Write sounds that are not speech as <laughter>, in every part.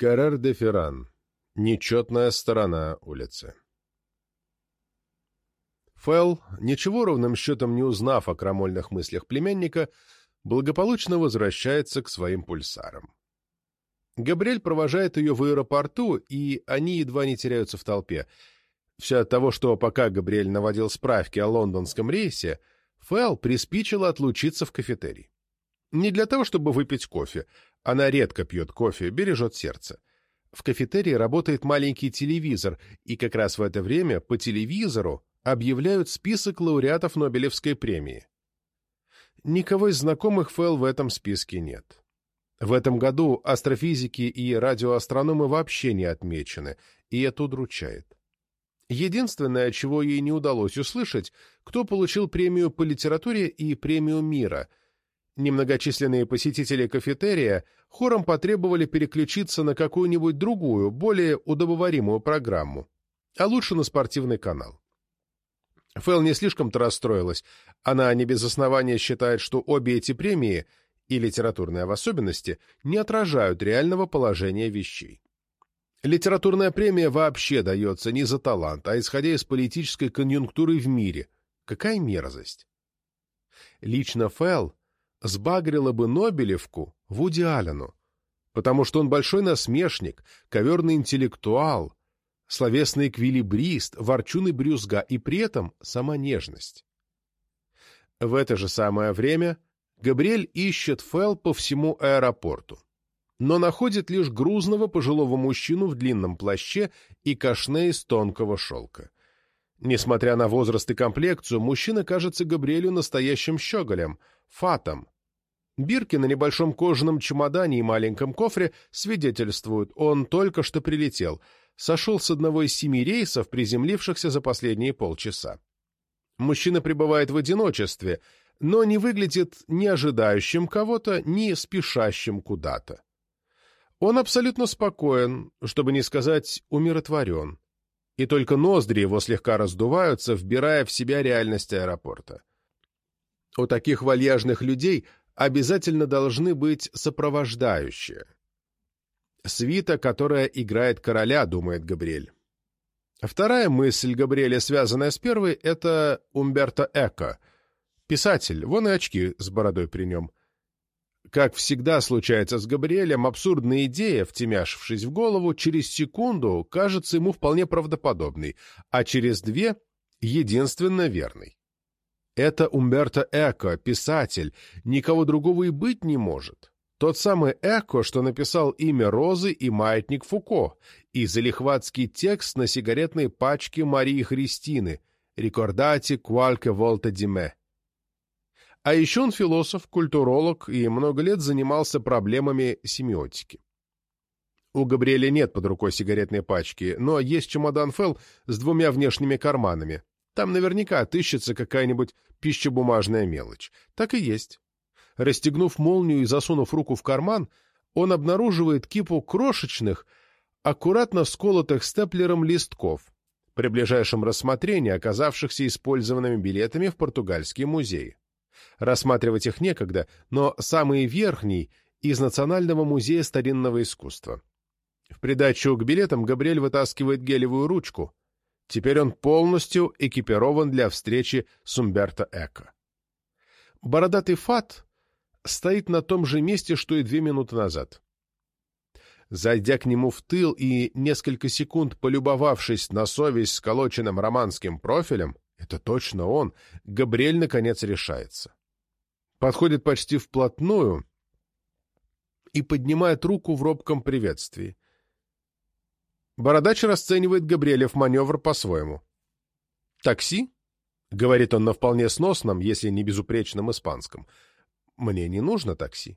Каррер де Ферран. Нечетная сторона улицы. Фэл, ничего ровным счетом не узнав о крамольных мыслях племянника, благополучно возвращается к своим пульсарам. Габриэль провожает ее в аэропорту, и они едва не теряются в толпе. Все от того, что пока Габриэль наводил справки о лондонском рейсе, Фэл приспичила отлучиться в кафетерий. Не для того, чтобы выпить кофе. Она редко пьет кофе, бережет сердце. В кафетерии работает маленький телевизор, и как раз в это время по телевизору объявляют список лауреатов Нобелевской премии. Никого из знакомых Фэл в этом списке нет. В этом году астрофизики и радиоастрономы вообще не отмечены, и это удручает. Единственное, чего ей не удалось услышать, кто получил премию по литературе и премию мира. Немногочисленные посетители кафетерия хором потребовали переключиться на какую-нибудь другую, более удобоваримую программу, а лучше на спортивный канал. Фэл не слишком-то расстроилась. Она не без основания считает, что обе эти премии — и литературная в особенности, не отражают реального положения вещей. Литературная премия вообще дается не за талант, а исходя из политической конъюнктуры в мире. Какая мерзость! Лично Фелл сбагрила бы Нобелевку Вуди Аллену, потому что он большой насмешник, коверный интеллектуал, словесный эквилибрист, ворчун и брюзга, и при этом сама нежность. В это же самое время Габриэль ищет Фэл по всему аэропорту, но находит лишь грузного пожилого мужчину в длинном плаще и кашне из тонкого шелка. Несмотря на возраст и комплекцию, мужчина кажется Габриэлю настоящим щеголем, фатом. Бирки на небольшом кожаном чемодане и маленьком кофре свидетельствуют, он только что прилетел, сошел с одного из семи рейсов, приземлившихся за последние полчаса. Мужчина пребывает в одиночестве — но не выглядит ни ожидающим кого-то, ни спешащим куда-то. Он абсолютно спокоен, чтобы не сказать умиротворен, и только ноздри его слегка раздуваются, вбирая в себя реальность аэропорта. У таких вальяжных людей обязательно должны быть сопровождающие. Свита, которая играет короля, думает Габриэль. Вторая мысль Габриэля, связанная с первой, это Умберто Эко, Писатель, вон и очки с бородой при нем. Как всегда случается с Габриэлем, абсурдная идея, втемяшившись в голову, через секунду кажется ему вполне правдоподобной, а через две — единственно верной. Это Умберто Эко, писатель, никого другого и быть не может. Тот самый Эко, что написал имя Розы и маятник Фуко, и залихватский текст на сигаретной пачке Марии Христины «Рикордати qualche volta di me». А еще он философ, культуролог и много лет занимался проблемами семиотики. У Габриэля нет под рукой сигаретной пачки, но есть чемодан Фелл с двумя внешними карманами. Там наверняка отыщется какая-нибудь пищебумажная мелочь. Так и есть. Расстегнув молнию и засунув руку в карман, он обнаруживает кипу крошечных, аккуратно сколотых степлером листков, при ближайшем рассмотрении оказавшихся использованными билетами в португальские музеи. Рассматривать их некогда, но самый верхний — из Национального музея старинного искусства. В придачу к билетам Габриэль вытаскивает гелевую ручку. Теперь он полностью экипирован для встречи с Умберто Эко. Бородатый фат стоит на том же месте, что и две минуты назад. Зайдя к нему в тыл и несколько секунд полюбовавшись на совесть сколоченным романским профилем, это точно он, Габриэль наконец решается подходит почти вплотную и поднимает руку в робком приветствии. Бородач расценивает Габриэлев маневр по-своему. «Такси?» — говорит он на вполне сносном, если не безупречном испанском. «Мне не нужно такси».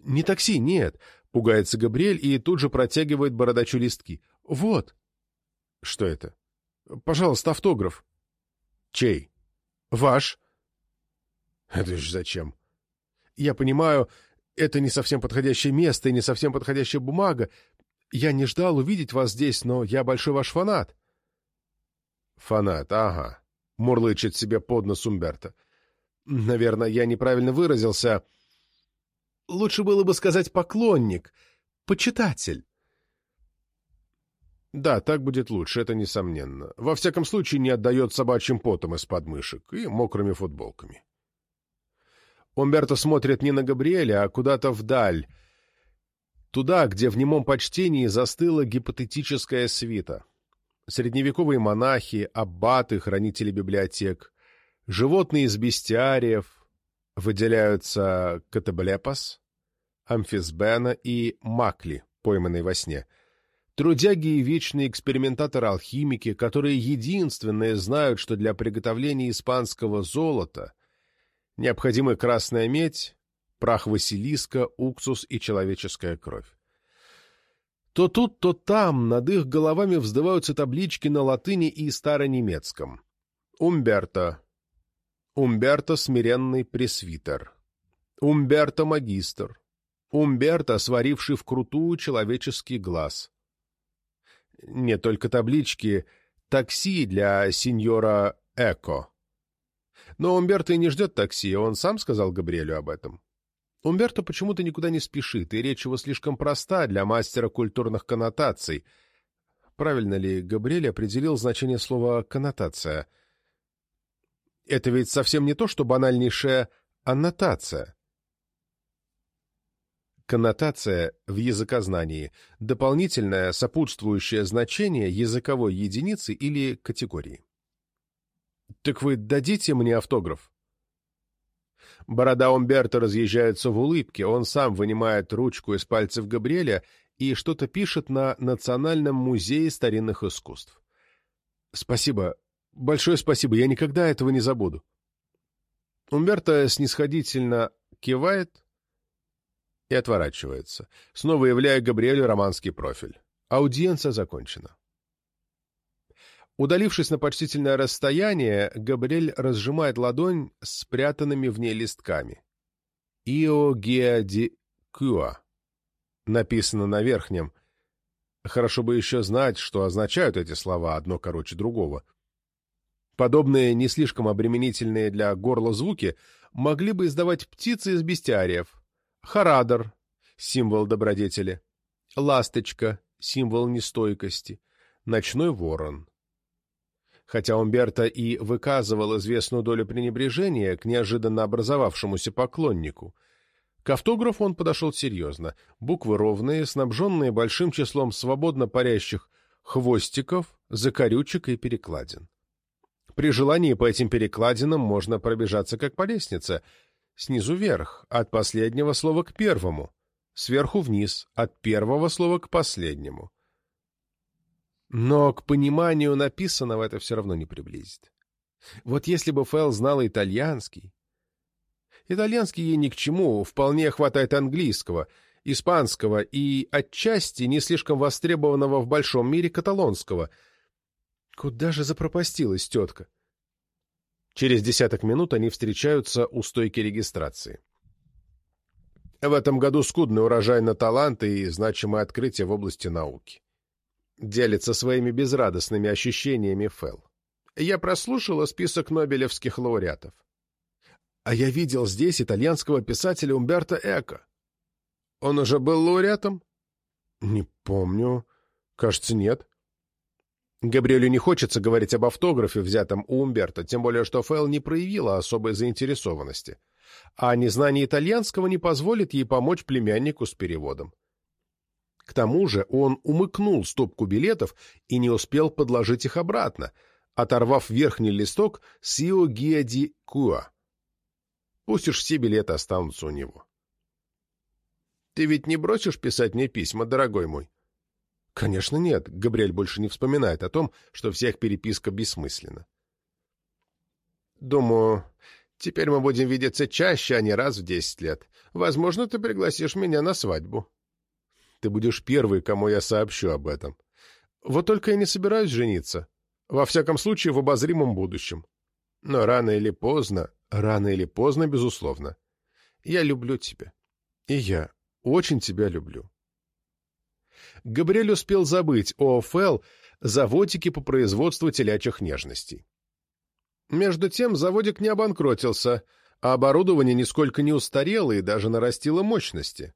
«Не такси, нет», — пугается Габриэль и тут же протягивает бородачу листки. «Вот». «Что это?» «Пожалуйста, автограф». «Чей?» «Ваш». Это ж зачем? Я понимаю, это не совсем подходящее место и не совсем подходящая бумага. Я не ждал увидеть вас здесь, но я большой ваш фанат. Фанат, ага. Мурлычет себе под нос Умберто. Наверное, я неправильно выразился. Лучше было бы сказать поклонник, почитатель. Да, так будет лучше, это несомненно. Во всяком случае, не отдает собачьим потом из подмышек и мокрыми футболками. Умберто смотрит не на Габриэля, а куда-то вдаль, туда, где в немом почтении застыла гипотетическая свита. Средневековые монахи, аббаты, хранители библиотек, животные из бестиариев, выделяются Катаблепас, Амфисбена и Макли, пойманный во сне — Трудяги и вечные экспериментаторы-алхимики, которые единственные знают, что для приготовления испанского золота необходимы красная медь, прах Василиска, уксус и человеческая кровь. То тут, то там над их головами вздываются таблички на латыни и старонемецком. Умберто. Умберто — смиренный пресвитер. Умберто — магистр. Умберто, сваривший вкрутую человеческий глаз не только таблички «Такси для сеньора Эко». Но Умберто и не ждет такси, он сам сказал Габриэлю об этом. Умберто почему-то никуда не спешит, и речь его слишком проста для мастера культурных коннотаций. Правильно ли Габриэль определил значение слова «коннотация»? Это ведь совсем не то, что банальнейшая аннотация. Коннотация в языкознании – дополнительное сопутствующее значение языковой единицы или категории. «Так вы дадите мне автограф?» Борода Умберто разъезжается в улыбке, он сам вынимает ручку из пальцев Габриэля и что-то пишет на Национальном музее старинных искусств. «Спасибо, большое спасибо, я никогда этого не забуду». Умберто снисходительно кивает, и отворачивается, снова являя Габриэлю романский профиль. Аудиенция закончена. Удалившись на почтительное расстояние, Габриэль разжимает ладонь с спрятанными в ней листками. «Ио геади кюа» написано на верхнем. Хорошо бы еще знать, что означают эти слова, одно короче другого. Подобные, не слишком обременительные для горла звуки, могли бы издавать птицы из бестиариев, Харадор — символ добродетели. Ласточка — символ нестойкости. Ночной ворон. Хотя Умберто и выказывал известную долю пренебрежения к неожиданно образовавшемуся поклоннику, к автографу он подошел серьезно. Буквы ровные, снабженные большим числом свободно парящих хвостиков, закорючек и перекладин. При желании по этим перекладинам можно пробежаться как по лестнице — снизу вверх, от последнего слова к первому, сверху вниз, от первого слова к последнему. Но к пониманию написанного это все равно не приблизит. Вот если бы Фэл знала итальянский... Итальянский ей ни к чему, вполне хватает английского, испанского и, отчасти, не слишком востребованного в большом мире каталонского. Куда же запропастилась тетка? Через десяток минут они встречаются у стойки регистрации. В этом году скудный урожай на таланты и значимые открытия в области науки. Делится своими безрадостными ощущениями Фэл. Я прослушала список нобелевских лауреатов. А я видел здесь итальянского писателя Умберто Эко. Он уже был лауреатом? Не помню. Кажется, нет. Габриэлю не хочется говорить об автографе, взятом у Умберто, тем более что Фэл не проявила особой заинтересованности. А незнание итальянского не позволит ей помочь племяннику с переводом. К тому же он умыкнул стопку билетов и не успел подложить их обратно, оторвав верхний листок с Ио Гиади Куа. Пусть уж все билеты останутся у него. — Ты ведь не бросишь писать мне письма, дорогой мой? Конечно, нет. Габриэль больше не вспоминает о том, что вся их переписка бессмысленна. Думаю, теперь мы будем видеться чаще, а не раз в десять лет. Возможно, ты пригласишь меня на свадьбу. Ты будешь первый, кому я сообщу об этом. Вот только я не собираюсь жениться. Во всяком случае, в обозримом будущем. Но рано или поздно, рано или поздно, безусловно. Я люблю тебя. И я очень тебя люблю. Габриэль успел забыть о ОФЛ, заводике по производству телячьих нежностей. Между тем заводик не обанкротился, а оборудование нисколько не устарело и даже нарастило мощности.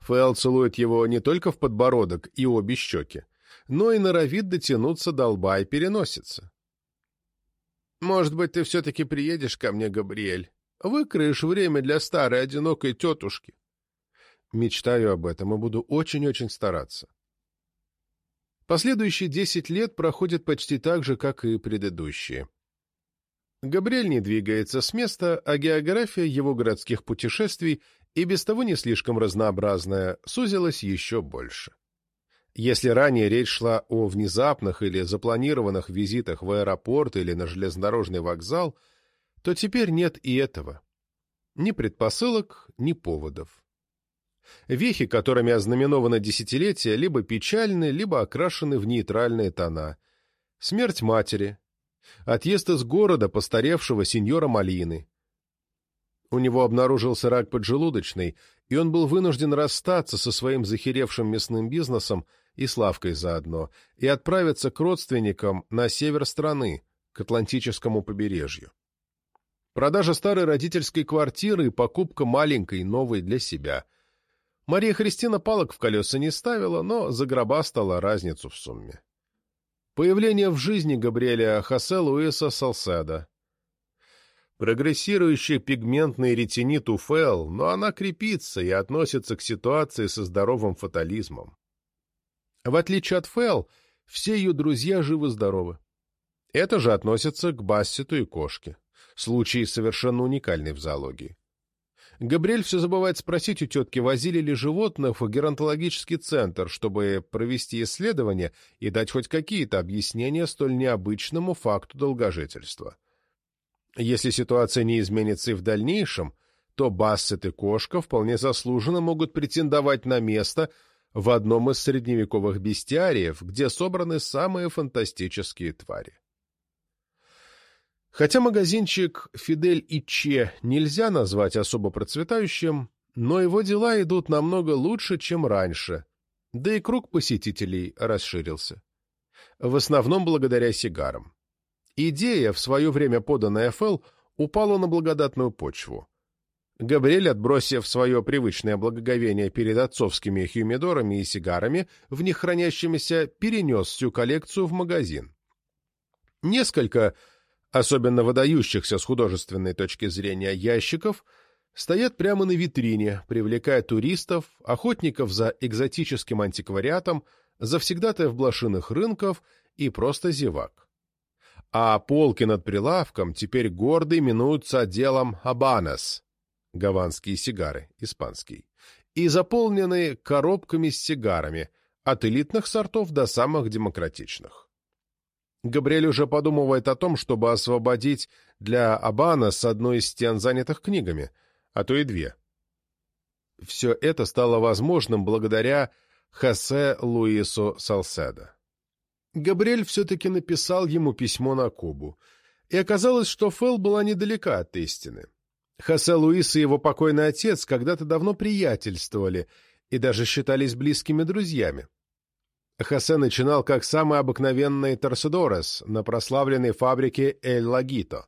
Фэл целует его не только в подбородок и обе щеки, но и норовит дотянуться до лба и переносится. «Может быть, ты все-таки приедешь ко мне, Габриэль? Выкроешь время для старой одинокой тетушки?» Мечтаю об этом и буду очень-очень стараться. Последующие десять лет проходят почти так же, как и предыдущие. Габриэль не двигается с места, а география его городских путешествий и без того не слишком разнообразная, сузилась еще больше. Если ранее речь шла о внезапных или запланированных визитах в аэропорт или на железнодорожный вокзал, то теперь нет и этого. Ни предпосылок, ни поводов. Вехи, которыми ознаменовано десятилетие, либо печальны, либо окрашены в нейтральные тона. Смерть матери. Отъезд из города постаревшего сеньора Малины. У него обнаружился рак поджелудочный, и он был вынужден расстаться со своим захеревшим мясным бизнесом и Славкой заодно, и отправиться к родственникам на север страны, к Атлантическому побережью. Продажа старой родительской квартиры и покупка маленькой, новой для себя. Мария Христина палок в колеса не ставила, но загробастала разницу в сумме. Появление в жизни Габриэля Хосе Луиса Салседа. Прогрессирующий пигментный ретинит у Фэл, но она крепится и относится к ситуации со здоровым фатализмом. В отличие от Фэл, все ее друзья живы-здоровы. Это же относится к Бассету и кошке. Случай совершенно уникальный в зоологии. Габриэль все забывает спросить у тетки, возили ли животных в геронтологический центр, чтобы провести исследование и дать хоть какие-то объяснения столь необычному факту долгожительства. Если ситуация не изменится и в дальнейшем, то Бассет и кошка вполне заслуженно могут претендовать на место в одном из средневековых бестиариев, где собраны самые фантастические твари. Хотя магазинчик «Фидель и Че» нельзя назвать особо процветающим, но его дела идут намного лучше, чем раньше, да и круг посетителей расширился. В основном благодаря сигарам. Идея, в свое время поданная Фэл, упала на благодатную почву. Габриэль, отбросив свое привычное благоговение перед отцовскими хюмидорами и сигарами, в них хранящимися, перенес всю коллекцию в магазин. Несколько особенно выдающихся с художественной точки зрения ящиков, стоят прямо на витрине, привлекая туристов, охотников за экзотическим антиквариатом, завсегдатаев блошиных рынков и просто зевак. А полки над прилавком теперь гордо именуются отделом «Абанес» — гаванские сигары, испанский, и заполнены коробками с сигарами, от элитных сортов до самых демократичных. Габриэль уже подумывает о том, чтобы освободить для Абана с одной из стен, занятых книгами, а то и две. Все это стало возможным благодаря Хосе Луису Салседо. Габриэль все-таки написал ему письмо на Кубу, и оказалось, что Фэл была недалека от истины. Хосе Луис и его покойный отец когда-то давно приятельствовали и даже считались близкими друзьями. Хосе начинал как самый обыкновенный торседорес на прославленной фабрике Эль Лагито.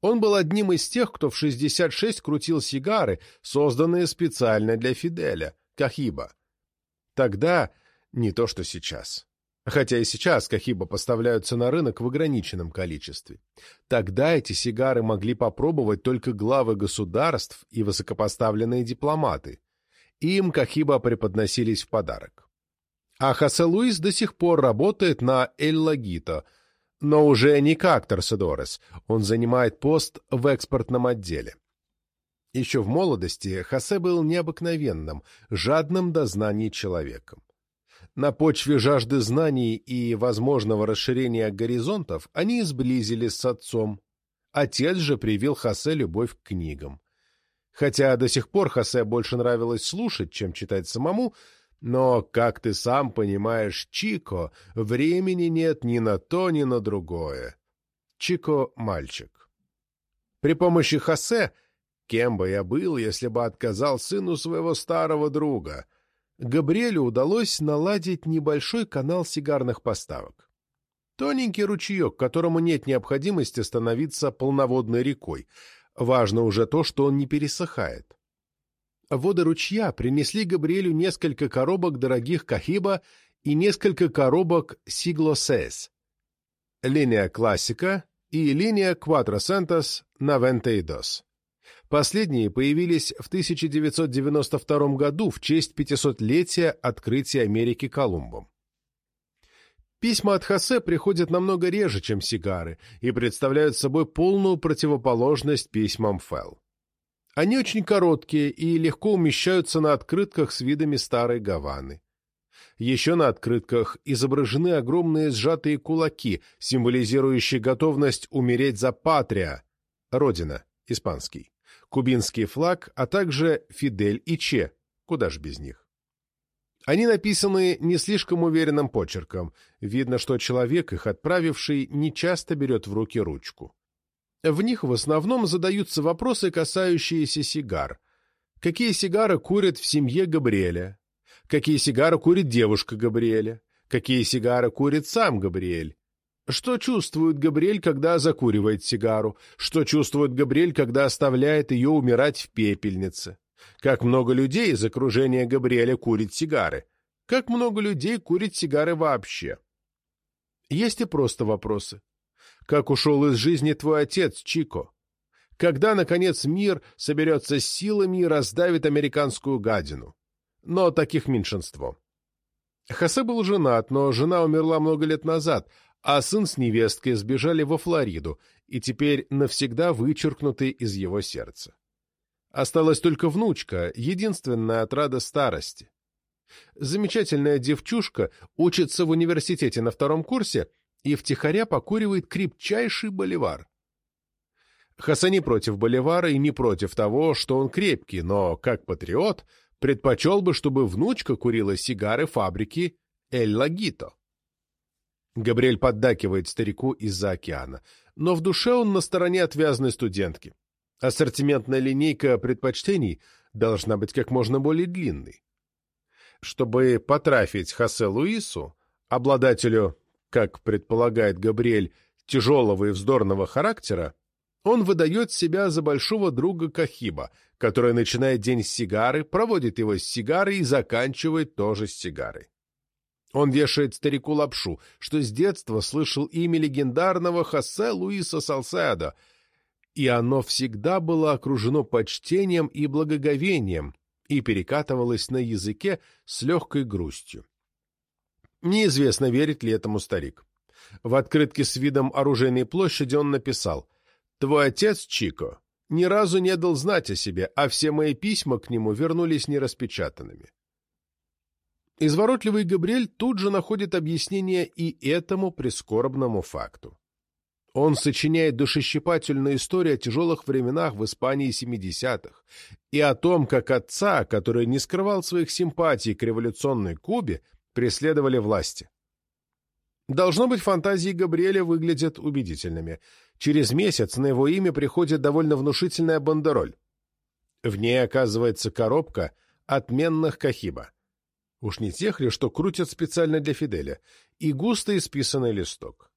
Он был одним из тех, кто в 66 крутил сигары, созданные специально для Фиделя, Кахиба. Тогда не то, что сейчас. Хотя и сейчас Кахиба поставляются на рынок в ограниченном количестве. Тогда эти сигары могли попробовать только главы государств и высокопоставленные дипломаты. Им Кахиба преподносились в подарок. А Хосе Луис до сих пор работает на Эль Лагито, но уже не как Торседорес, он занимает пост в экспортном отделе. Еще в молодости Хосе был необыкновенным, жадным до знаний человеком. На почве жажды знаний и возможного расширения горизонтов они сблизились с отцом. Отец же привил Хосе любовь к книгам. Хотя до сих пор Хосе больше нравилось слушать, чем читать самому, но, как ты сам понимаешь, Чико, времени нет ни на то, ни на другое. Чико — мальчик. При помощи Хосе, кем бы я был, если бы отказал сыну своего старого друга, Габриэлю удалось наладить небольшой канал сигарных поставок. Тоненький ручеек, которому нет необходимости становиться полноводной рекой. Важно уже то, что он не пересыхает. Воды ручья принесли Габриэлю несколько коробок дорогих кахиба и несколько коробок Сиглосес, линия классика и линия Quattrocentos Noventeidos. Последние появились в 1992 году в честь 500-летия открытия Америки Колумбом. Письма от Хосе приходят намного реже, чем сигары, и представляют собой полную противоположность письмам Фелл. Они очень короткие и легко умещаются на открытках с видами старой Гаваны. Еще на открытках изображены огромные сжатые кулаки, символизирующие готовность умереть за патрия, родина, испанский, кубинский флаг, а также Фидель и Че, куда ж без них. Они написаны не слишком уверенным почерком. Видно, что человек, их отправивший, не часто берет в руки ручку. В них в основном задаются вопросы, касающиеся сигар. Какие сигары курят в семье Габриэля? Какие сигары курит девушка Габриэля? Какие сигары курит сам Габриэль? Что чувствует Габриэль, когда закуривает сигару? Что чувствует Габриэль, когда оставляет ее умирать в пепельнице? Как много людей из окружения Габриэля курит сигары? Как много людей курит сигары вообще? Есть и просто вопросы. Как ушел из жизни твой отец, Чико? Когда, наконец, мир соберется с силами и раздавит американскую гадину? Но таких меньшинство. Хосе был женат, но жена умерла много лет назад, а сын с невесткой сбежали во Флориду и теперь навсегда вычеркнуты из его сердца. Осталась только внучка, единственная отрада старости. Замечательная девчушка учится в университете на втором курсе и втихаря покуривает крепчайший боливар. Хасан не против боливара и не против того, что он крепкий, но, как патриот, предпочел бы, чтобы внучка курила сигары фабрики «Эль Лагито». Габриэль поддакивает старику из-за океана, но в душе он на стороне отвязной студентки. Ассортиментная линейка предпочтений должна быть как можно более длинной. Чтобы потрафить Хосе Луису, обладателю, как предполагает Габриэль, тяжелого и вздорного характера, он выдает себя за большого друга Кахиба, который начинает день с сигары, проводит его с сигарой и заканчивает тоже с сигарой. Он вешает старику лапшу, что с детства слышал имя легендарного Хосе Луиса Салседо — и оно всегда было окружено почтением и благоговением и перекатывалось на языке с легкой грустью. Неизвестно, верит ли этому старик. В открытке с видом оружейной площади он написал «Твой отец, Чико, ни разу не дал знать о себе, а все мои письма к нему вернулись нераспечатанными». Изворотливый Габриэль тут же находит объяснение и этому прискорбному факту. Он сочиняет душещипательную историю о тяжелых временах в Испании 70-х и о том, как отца, который не скрывал своих симпатий к революционной Кубе, преследовали власти. Должно быть, фантазии Габриэля выглядят убедительными. Через месяц на его имя приходит довольно внушительная бандероль. В ней оказывается коробка отменных кахиба. Уж не тех ли, что крутят специально для Фиделя, и густо исписанный листок.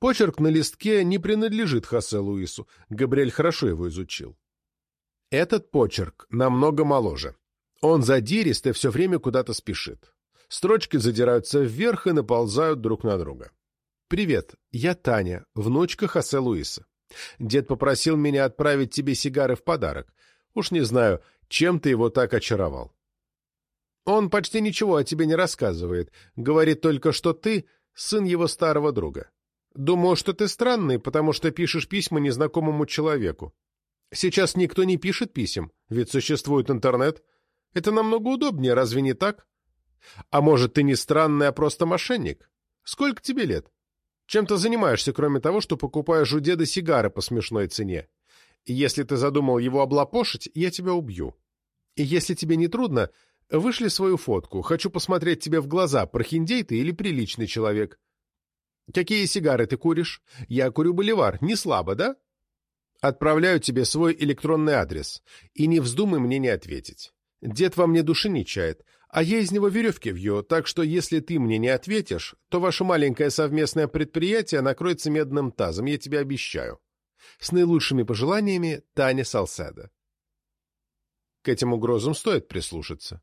Почерк на листке не принадлежит Хосе Луису, Габриэль хорошо его изучил. Этот почерк намного моложе. Он задирист и все время куда-то спешит. Строчки задираются вверх и наползают друг на друга. «Привет, я Таня, внучка Хосе Луиса. Дед попросил меня отправить тебе сигары в подарок. Уж не знаю, чем ты его так очаровал. Он почти ничего о тебе не рассказывает, говорит только, что ты сын его старого друга. Думал, что ты странный, потому что пишешь письма незнакомому человеку. Сейчас никто не пишет писем, ведь существует интернет. Это намного удобнее, разве не так? А может, ты не странный, а просто мошенник? Сколько тебе лет? Чем ты занимаешься, кроме того, что покупаешь у деда сигары по смешной цене? Если ты задумал его облапошить, я тебя убью. И если тебе не трудно, вышли свою фотку. Хочу посмотреть тебе в глаза, прохиндей ты или приличный человек. Какие сигары ты куришь? Я курю боливар. Не слабо, да? Отправляю тебе свой электронный адрес. И не вздумай мне не ответить. Дед во мне души не чает, а я из него веревки вью, так что если ты мне не ответишь, то ваше маленькое совместное предприятие накроется медным тазом, я тебе обещаю. С наилучшими пожеланиями, Таня Салседа. К этим угрозам стоит прислушаться.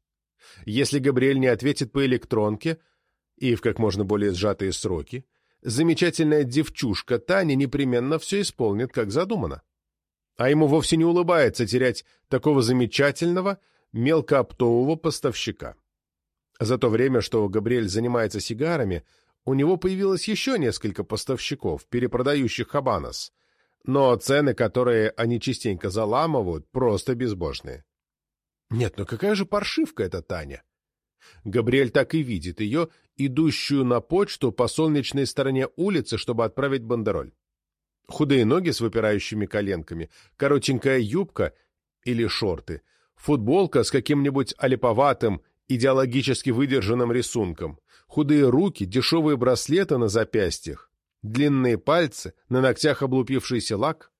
Если Габриэль не ответит по электронке, и в как можно более сжатые сроки, замечательная девчушка Таня непременно все исполнит, как задумано. А ему вовсе не улыбается терять такого замечательного, мелкооптового поставщика. За то время, что Габриэль занимается сигарами, у него появилось еще несколько поставщиков, перепродающих Хабанос, но цены, которые они частенько заламывают, просто безбожные. Нет, ну какая же паршивка эта Таня? Габриэль так и видит ее, идущую на почту по солнечной стороне улицы, чтобы отправить бандероль. Худые ноги с выпирающими коленками, коротенькая юбка или шорты, футболка с каким-нибудь олиповатым, идеологически выдержанным рисунком, худые руки, дешевые браслеты на запястьях, длинные пальцы, на ногтях облупившийся лак.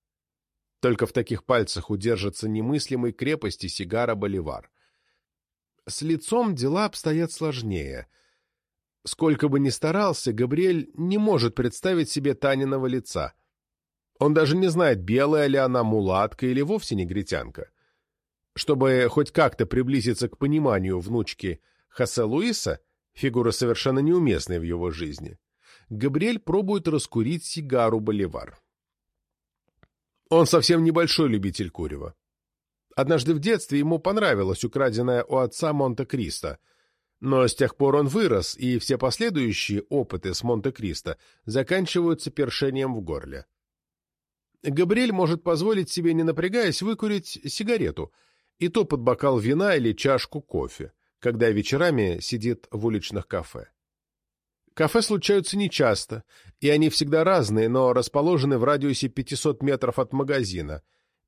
Только в таких пальцах удержится немыслимой крепости сигара Боливар. С лицом дела обстоят сложнее. Сколько бы ни старался, Габриэль не может представить себе Таниного лица. Он даже не знает, белая ли она мулатка или вовсе негритянка. Чтобы хоть как-то приблизиться к пониманию внучки Хосе Луиса, фигура совершенно неуместная в его жизни, Габриэль пробует раскурить сигару Боливар. Он совсем небольшой любитель курева. Однажды в детстве ему понравилось украденное у отца Монте-Кристо, но с тех пор он вырос, и все последующие опыты с Монте-Кристо заканчиваются першением в горле. Габриэль может позволить себе, не напрягаясь, выкурить сигарету, и то под бокал вина или чашку кофе, когда вечерами сидит в уличных кафе. Кафе случаются нечасто, и они всегда разные, но расположены в радиусе 500 метров от магазина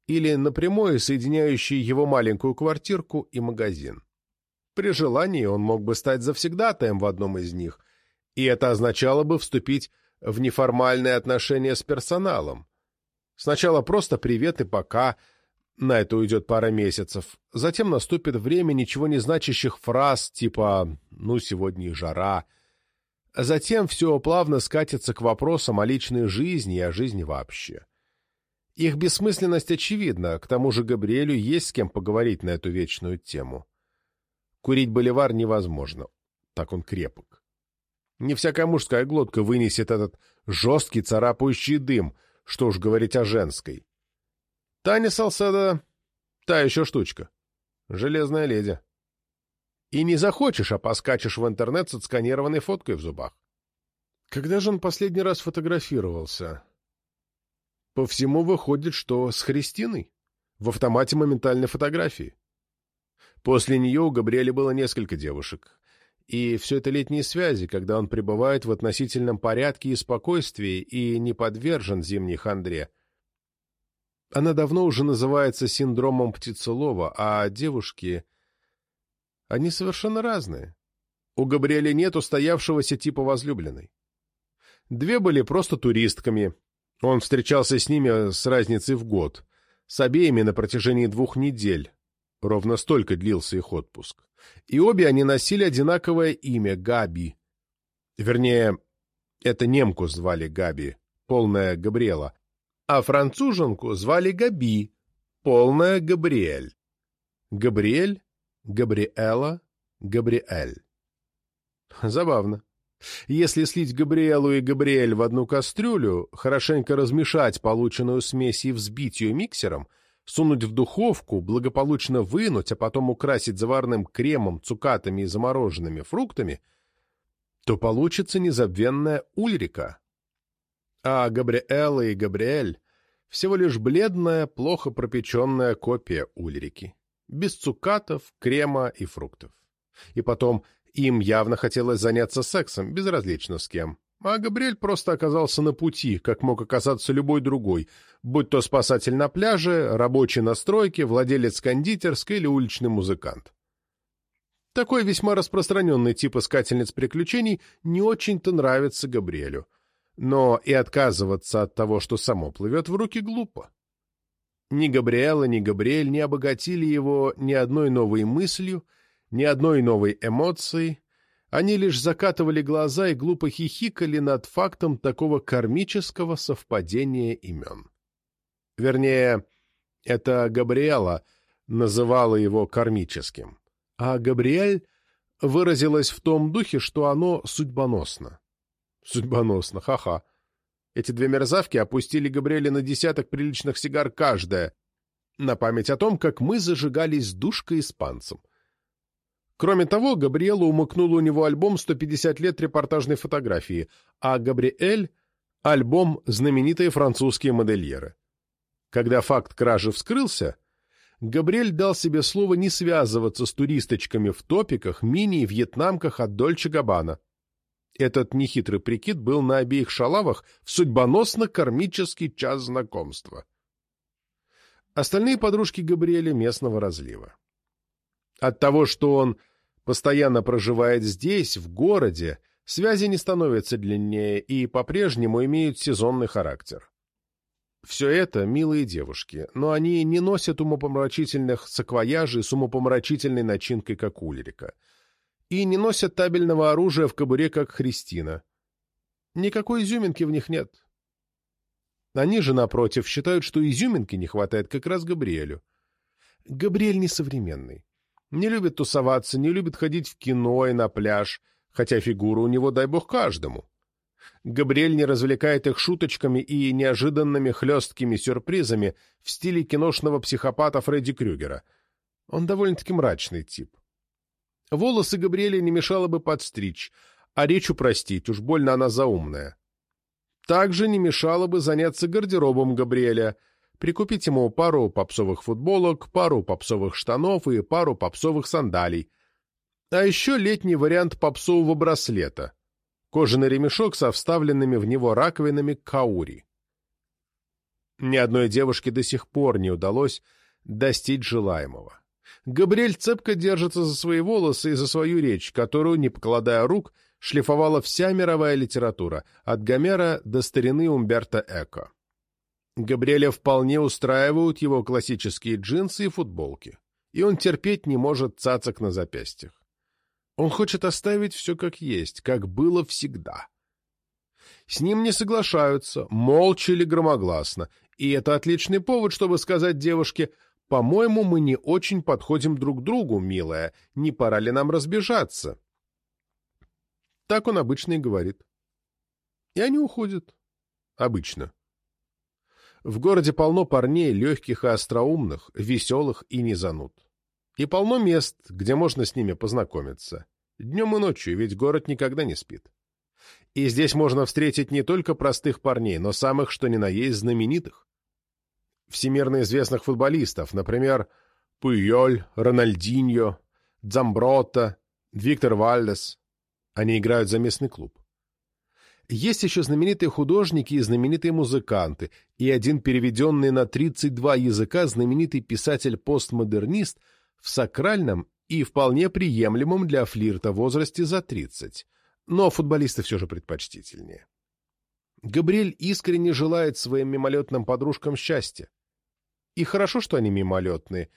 или напрямую соединяющие его маленькую квартирку и магазин. При желании он мог бы стать завсегдатаем в одном из них, и это означало бы вступить в неформальные отношения с персоналом. Сначала просто привет и пока, на это уйдет пара месяцев, затем наступит время ничего не значащих фраз типа «ну, сегодня жара», Затем все плавно скатится к вопросам о личной жизни и о жизни вообще. Их бессмысленность очевидна, к тому же Габриэлю есть с кем поговорить на эту вечную тему. Курить боливар невозможно, так он крепок. Не всякая мужская глотка вынесет этот жесткий царапающий дым, что уж говорить о женской. Таня Салседа — та еще штучка. Железная леди. И не захочешь, а поскачешь в интернет с отсканированной фоткой в зубах. Когда же он последний раз фотографировался? По всему выходит, что с Христиной. В автомате моментальной фотографии. После нее у Габриэля было несколько девушек. И все это летние связи, когда он пребывает в относительном порядке и спокойствии и не подвержен зимней хандре. Она давно уже называется синдромом птицелова, а девушки они совершенно разные. У Габриэля нет устоявшегося типа возлюбленной. Две были просто туристками. Он встречался с ними с разницей в год. С обеими на протяжении двух недель. Ровно столько длился их отпуск. И обе они носили одинаковое имя — Габи. Вернее, это немку звали Габи, полная Габриэла, а француженку звали Габи, полная Габриэль. Габриэль Габриэла, Габриэль. Забавно. Если слить Габриэлу и Габриэль в одну кастрюлю, хорошенько размешать полученную смесь и взбить ее миксером, сунуть в духовку, благополучно вынуть, а потом украсить заварным кремом, цукатами и замороженными фруктами, то получится незабвенная Ульрика. А Габриэла и Габриэль — всего лишь бледная, плохо пропеченная копия Ульрики без цукатов, крема и фруктов. И потом, им явно хотелось заняться сексом, безразлично с кем. А Габриэль просто оказался на пути, как мог оказаться любой другой, будь то спасатель на пляже, рабочий на стройке, владелец кондитерской или уличный музыкант. Такой весьма распространенный тип искательниц приключений не очень-то нравится Габриэлю. Но и отказываться от того, что само плывет в руки, глупо. Ни Габриэла, ни Габриэль не обогатили его ни одной новой мыслью, ни одной новой эмоцией, они лишь закатывали глаза и глупо хихикали над фактом такого кармического совпадения имен. Вернее, это Габриэла называла его кармическим, а Габриэль выразилась в том духе, что оно судьбоносно. Судьбоносно, ха-ха. Эти две мерзавки опустили Габриэле на десяток приличных сигар каждая, на память о том, как мы зажигались душкой испанцем. Кроме того, Габриэла умыкнула у него альбом «150 лет репортажной фотографии», а Габриэль — альбом «Знаменитые французские модельеры». Когда факт кражи вскрылся, Габриэль дал себе слово не связываться с туристочками в топиках, мини и вьетнамках от Дольче Габбана. Этот нехитрый прикид был на обеих шалавах в судьбоносно-кармический час знакомства. Остальные подружки Габриэля местного разлива. От того, что он постоянно проживает здесь, в городе, связи не становятся длиннее и по-прежнему имеют сезонный характер. Все это милые девушки, но они не носят умопомрачительных саквояжей с умопомрачительной начинкой, как Ульрика — и не носят табельного оружия в кобуре, как Христина. Никакой изюминки в них нет. Они же, напротив, считают, что изюминки не хватает как раз Габриэлю. Габриэль несовременный. Не любит тусоваться, не любит ходить в кино и на пляж, хотя фигура у него, дай бог, каждому. Габриэль не развлекает их шуточками и неожиданными хлесткими сюрпризами в стиле киношного психопата Фредди Крюгера. Он довольно-таки мрачный тип. Волосы Габриэля не мешало бы подстричь, а речь упростить, уж больно она заумная. Также не мешало бы заняться гардеробом Габриэля, прикупить ему пару попсовых футболок, пару попсовых штанов и пару попсовых сандалий. А еще летний вариант попсового браслета. Кожаный ремешок со вставленными в него раковинами каури. Ни одной девушке до сих пор не удалось достичь желаемого. Габриэль цепко держится за свои волосы и за свою речь, которую, не покладая рук, шлифовала вся мировая литература, от Гомера до старины Умберто Эко. Габриэля вполне устраивают его классические джинсы и футболки, и он терпеть не может цацок на запястьях. Он хочет оставить все как есть, как было всегда. С ним не соглашаются, молча или громогласно, и это отличный повод, чтобы сказать девушке «По-моему, мы не очень подходим друг другу, милая. Не пора ли нам разбежаться?» Так он обычно и говорит. И они уходят. Обычно. В городе полно парней, легких и остроумных, веселых и не зануд. И полно мест, где можно с ними познакомиться. Днем и ночью, ведь город никогда не спит. И здесь можно встретить не только простых парней, но самых, что ни на есть, знаменитых всемирно известных футболистов, например, Пуйоль, Рональдиньо, Дзамбротто, Виктор Вальдес. Они играют за местный клуб. Есть еще знаменитые художники и знаменитые музыканты, и один переведенный на 32 языка знаменитый писатель-постмодернист в сакральном и вполне приемлемом для флирта возрасте за 30. Но футболисты все же предпочтительнее. Габриэль искренне желает своим мимолетным подружкам счастья. И хорошо, что они мимолетные.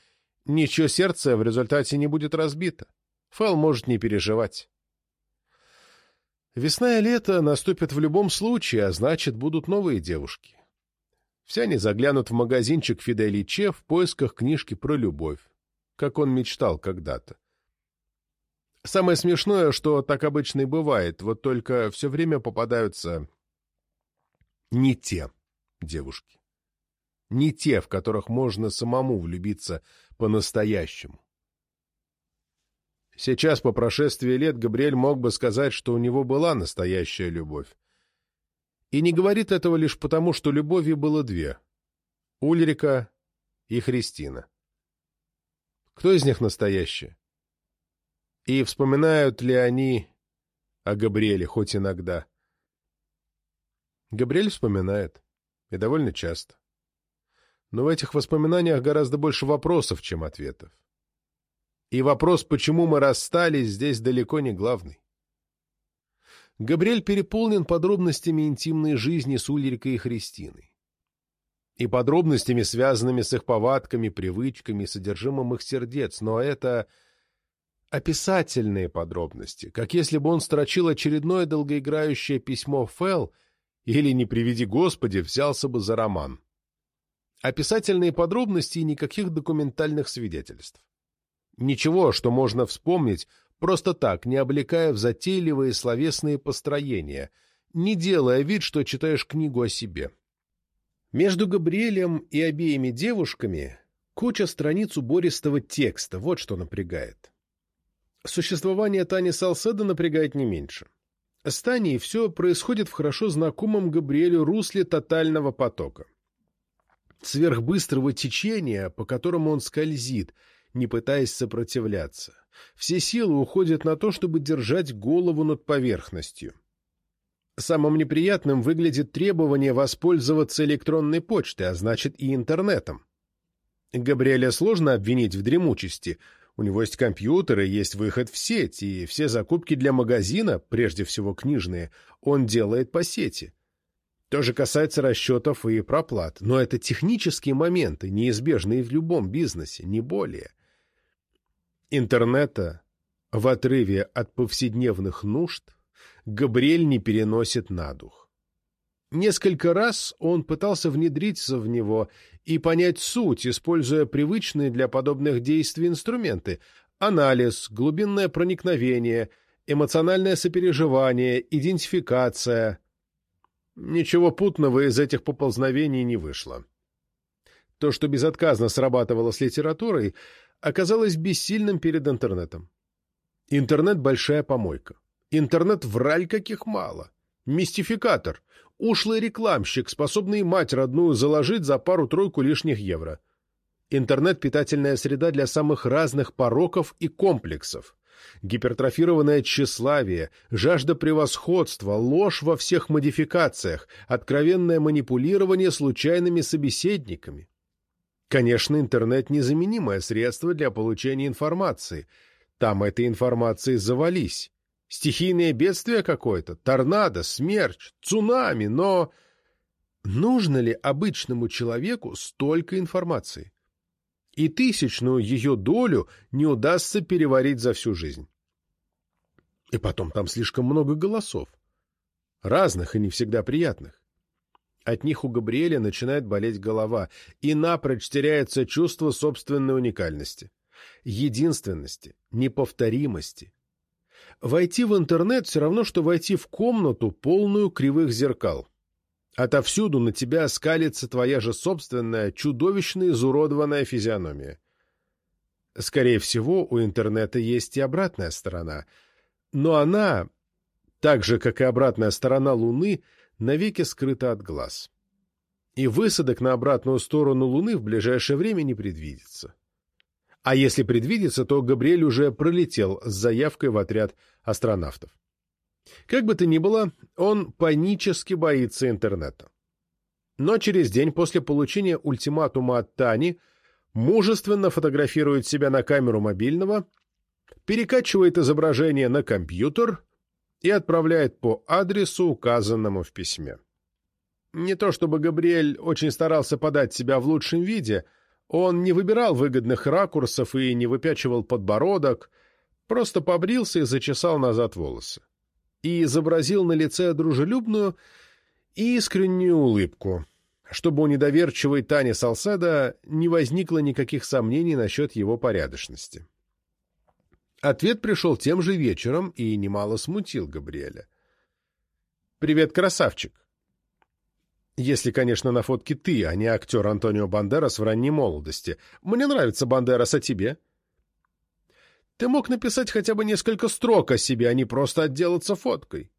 Ничего сердце в результате не будет разбито. Фэл может не переживать. Весна и лето наступят в любом случае, а значит, будут новые девушки. Все они заглянут в магазинчик Фиделиче в поисках книжки про любовь, как он мечтал когда-то. Самое смешное, что так обычно и бывает, вот только все время попадаются не те девушки не те, в которых можно самому влюбиться по-настоящему. Сейчас, по прошествии лет, Габриэль мог бы сказать, что у него была настоящая любовь. И не говорит этого лишь потому, что любовью было две — Ульрика и Христина. Кто из них настоящая? И вспоминают ли они о Габриэле хоть иногда? Габриэль вспоминает, и довольно часто но в этих воспоминаниях гораздо больше вопросов, чем ответов. И вопрос, почему мы расстались, здесь далеко не главный. Габриэль переполнен подробностями интимной жизни с Ульрикой и Христиной. И подробностями, связанными с их повадками, привычками, содержимым их сердец, но это описательные подробности, как если бы он строчил очередное долгоиграющее письмо Фэл или, не приведи Господи, взялся бы за роман описательные подробности и никаких документальных свидетельств. Ничего, что можно вспомнить, просто так, не облекая в затейливые словесные построения, не делая вид, что читаешь книгу о себе. Между Габриэлем и обеими девушками куча страниц убористого текста, вот что напрягает. Существование Тани Салседа напрягает не меньше. С Таней все происходит в хорошо знакомом Габриэлю русле тотального потока. Сверхбыстрого течения, по которому он скользит, не пытаясь сопротивляться. Все силы уходят на то, чтобы держать голову над поверхностью. Самым неприятным выглядит требование воспользоваться электронной почтой, а значит и интернетом. Габриэля сложно обвинить в дремучести. У него есть компьютер и есть выход в сеть, и все закупки для магазина, прежде всего книжные, он делает по сети. То же касается расчетов и проплат, но это технические моменты, неизбежные в любом бизнесе, не более. Интернета в отрыве от повседневных нужд Габриэль не переносит на дух. Несколько раз он пытался внедриться в него и понять суть, используя привычные для подобных действий инструменты – анализ, глубинное проникновение, эмоциональное сопереживание, идентификация. Ничего путного из этих поползновений не вышло. То, что безотказно срабатывало с литературой, оказалось бессильным перед интернетом. Интернет – большая помойка. Интернет – враль каких мало. Мистификатор. Ушлый рекламщик, способный мать родную заложить за пару-тройку лишних евро. Интернет – питательная среда для самых разных пороков и комплексов. Гипертрофированное тщеславие, жажда превосходства, ложь во всех модификациях, откровенное манипулирование случайными собеседниками. Конечно, интернет – незаменимое средство для получения информации. Там этой информации завались. Стихийное бедствие какое-то, торнадо, смерч, цунами, но... Нужно ли обычному человеку столько информации? И тысячную ее долю не удастся переварить за всю жизнь. И потом там слишком много голосов. Разных и не всегда приятных. От них у Габриэля начинает болеть голова, и напрочь теряется чувство собственной уникальности, единственности, неповторимости. Войти в интернет все равно, что войти в комнату, полную кривых зеркал. Отовсюду на тебя скалится твоя же собственная, чудовищно изуродованная физиономия. Скорее всего, у интернета есть и обратная сторона. Но она, так же, как и обратная сторона Луны, — навеки скрыто от глаз. И высадок на обратную сторону Луны в ближайшее время не предвидится. А если предвидится, то Габриэль уже пролетел с заявкой в отряд астронавтов. Как бы то ни было, он панически боится интернета. Но через день после получения ультиматума от Тани мужественно фотографирует себя на камеру мобильного, перекачивает изображение на компьютер и отправляет по адресу, указанному в письме. Не то чтобы Габриэль очень старался подать себя в лучшем виде, он не выбирал выгодных ракурсов и не выпячивал подбородок, просто побрился и зачесал назад волосы. И изобразил на лице дружелюбную и искреннюю улыбку, чтобы у недоверчивой Тани Салседа не возникло никаких сомнений насчет его порядочности. Ответ пришел тем же вечером и немало смутил Габриэля. «Привет, красавчик!» Если, конечно, на фотке ты, а не актер Антонио Бандерас в ранней молодости. Мне нравится Бандерас, а тебе? Ты мог написать хотя бы несколько строк о себе, а не просто отделаться фоткой.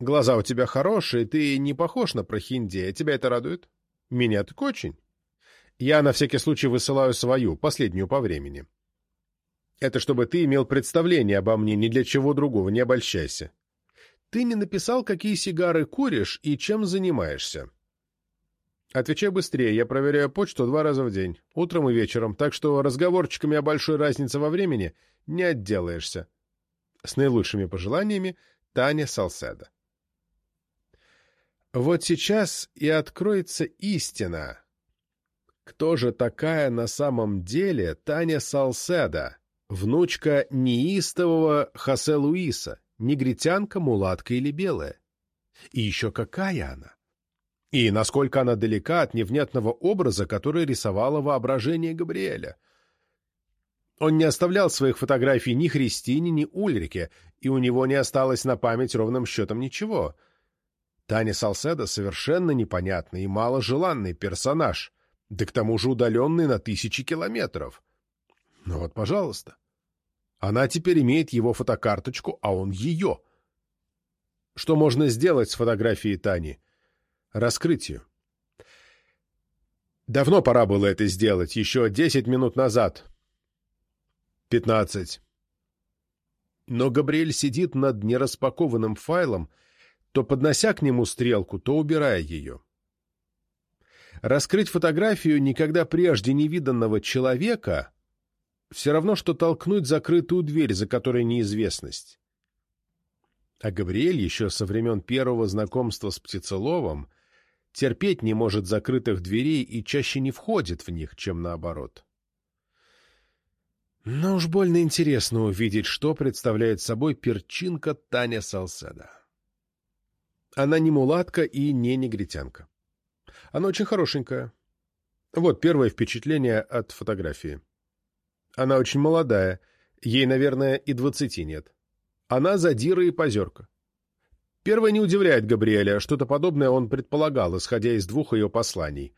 Глаза у тебя хорошие, ты не похож на прохиндея. Тебя это радует? Меня так очень. Я на всякий случай высылаю свою, последнюю по времени. Это чтобы ты имел представление обо мне, ни для чего другого, не обольщайся. Ты не написал, какие сигары куришь и чем занимаешься. Отвечай быстрее, я проверяю почту два раза в день, утром и вечером, так что разговорчиками о большой разнице во времени не отделаешься. С наилучшими пожеланиями, Таня Салседа. Вот сейчас и откроется истина. Кто же такая на самом деле Таня Салседа? Внучка неистового Хосе Луиса, негритянка, мулатка или белая. И еще какая она! И насколько она далека от невнятного образа, который рисовало воображение Габриэля. Он не оставлял своих фотографий ни Христине, ни Ульрике, и у него не осталось на память ровным счетом ничего. Таня Салседа совершенно непонятный и маложеланный персонаж, да к тому же удаленный на тысячи километров. Ну вот, пожалуйста. Она теперь имеет его фотокарточку, а он ее. Что можно сделать с фотографией Тани? Раскрыть ее. Давно пора было это сделать, еще десять минут назад. Пятнадцать. Но Габриэль сидит над нераспакованным файлом, то поднося к нему стрелку, то убирая ее. Раскрыть фотографию никогда прежде не виданного человека все равно, что толкнуть закрытую дверь, за которой неизвестность. А Габриэль еще со времен первого знакомства с Птицеловым терпеть не может закрытых дверей и чаще не входит в них, чем наоборот. Но уж больно интересно увидеть, что представляет собой перчинка Таня Салседа. Она не мулатка и не негритянка. Она очень хорошенькая. Вот первое впечатление от фотографии. Она очень молодая, ей, наверное, и двадцати нет. Она задира и позерка. Первое не удивляет Габриэля, что-то подобное он предполагал, исходя из двух ее посланий.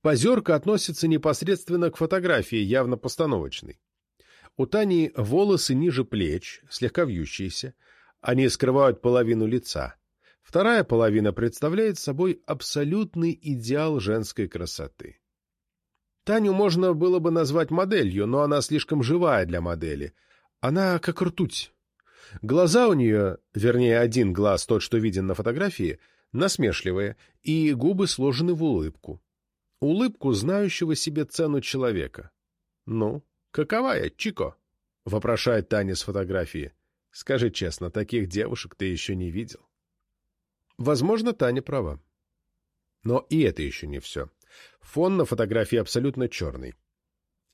Позерка относится непосредственно к фотографии, явно постановочной. У Тани волосы ниже плеч, слегка вьющиеся, они скрывают половину лица. Вторая половина представляет собой абсолютный идеал женской красоты. Таню можно было бы назвать моделью, но она слишком живая для модели. Она как ртуть. Глаза у нее, вернее, один глаз, тот, что виден на фотографии, насмешливые, и губы сложены в улыбку. Улыбку знающего себе цену человека. «Ну, какова я, Чико?» — вопрошает Таня с фотографии. «Скажи честно, таких девушек ты еще не видел?» Возможно, Таня права. Но и это еще не все. Фон на фотографии абсолютно черный.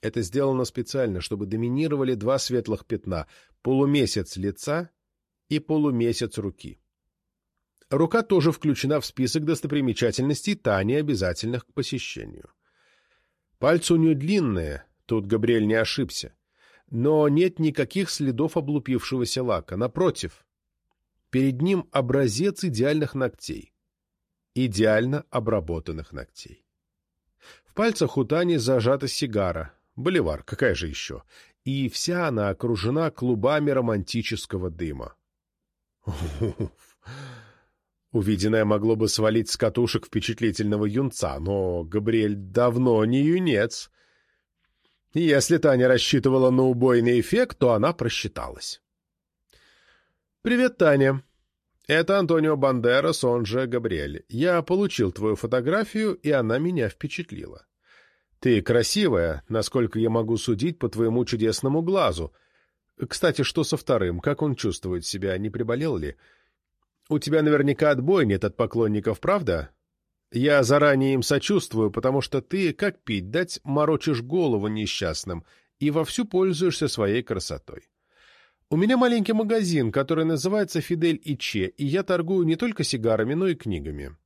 Это сделано специально, чтобы доминировали два светлых пятна — полумесяц лица и полумесяц руки. Рука тоже включена в список достопримечательностей Тани, обязательных к посещению. Пальцы у нее длинные, тут Габриэль не ошибся, но нет никаких следов облупившегося лака. Напротив, перед ним образец идеальных ногтей. Идеально обработанных ногтей. В пальцах у Тани зажата сигара. Боливар, какая же еще? И вся она окружена клубами романтического дыма. Увиденное могло бы свалить с катушек впечатлительного юнца, но Габриэль давно не юнец. Если Таня рассчитывала на убойный эффект, то она просчиталась. «Привет, Таня. Это Антонио Бандерас, он же Габриэль. Я получил твою фотографию, и она меня впечатлила. Ты красивая, насколько я могу судить по твоему чудесному глазу. Кстати, что со вторым? Как он чувствует себя? Не приболел ли? У тебя наверняка отбой нет от поклонников, правда? Я заранее им сочувствую, потому что ты, как пить дать, морочишь голову несчастным и вовсю пользуешься своей красотой. У меня маленький магазин, который называется «Фидель и Че», и я торгую не только сигарами, но и книгами.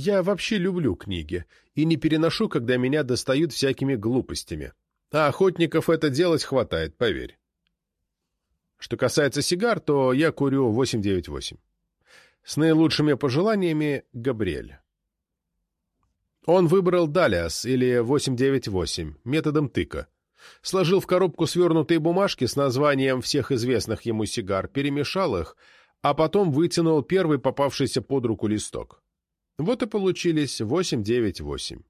Я вообще люблю книги и не переношу, когда меня достают всякими глупостями. А охотников это делать хватает, поверь. Что касается сигар, то я курю 898. С наилучшими пожеланиями Габриэль. Он выбрал Далиас или 898 методом тыка сложил в коробку свернутые бумажки с названием всех известных ему сигар, перемешал их, а потом вытянул первый попавшийся под руку листок. Вот и получились 898.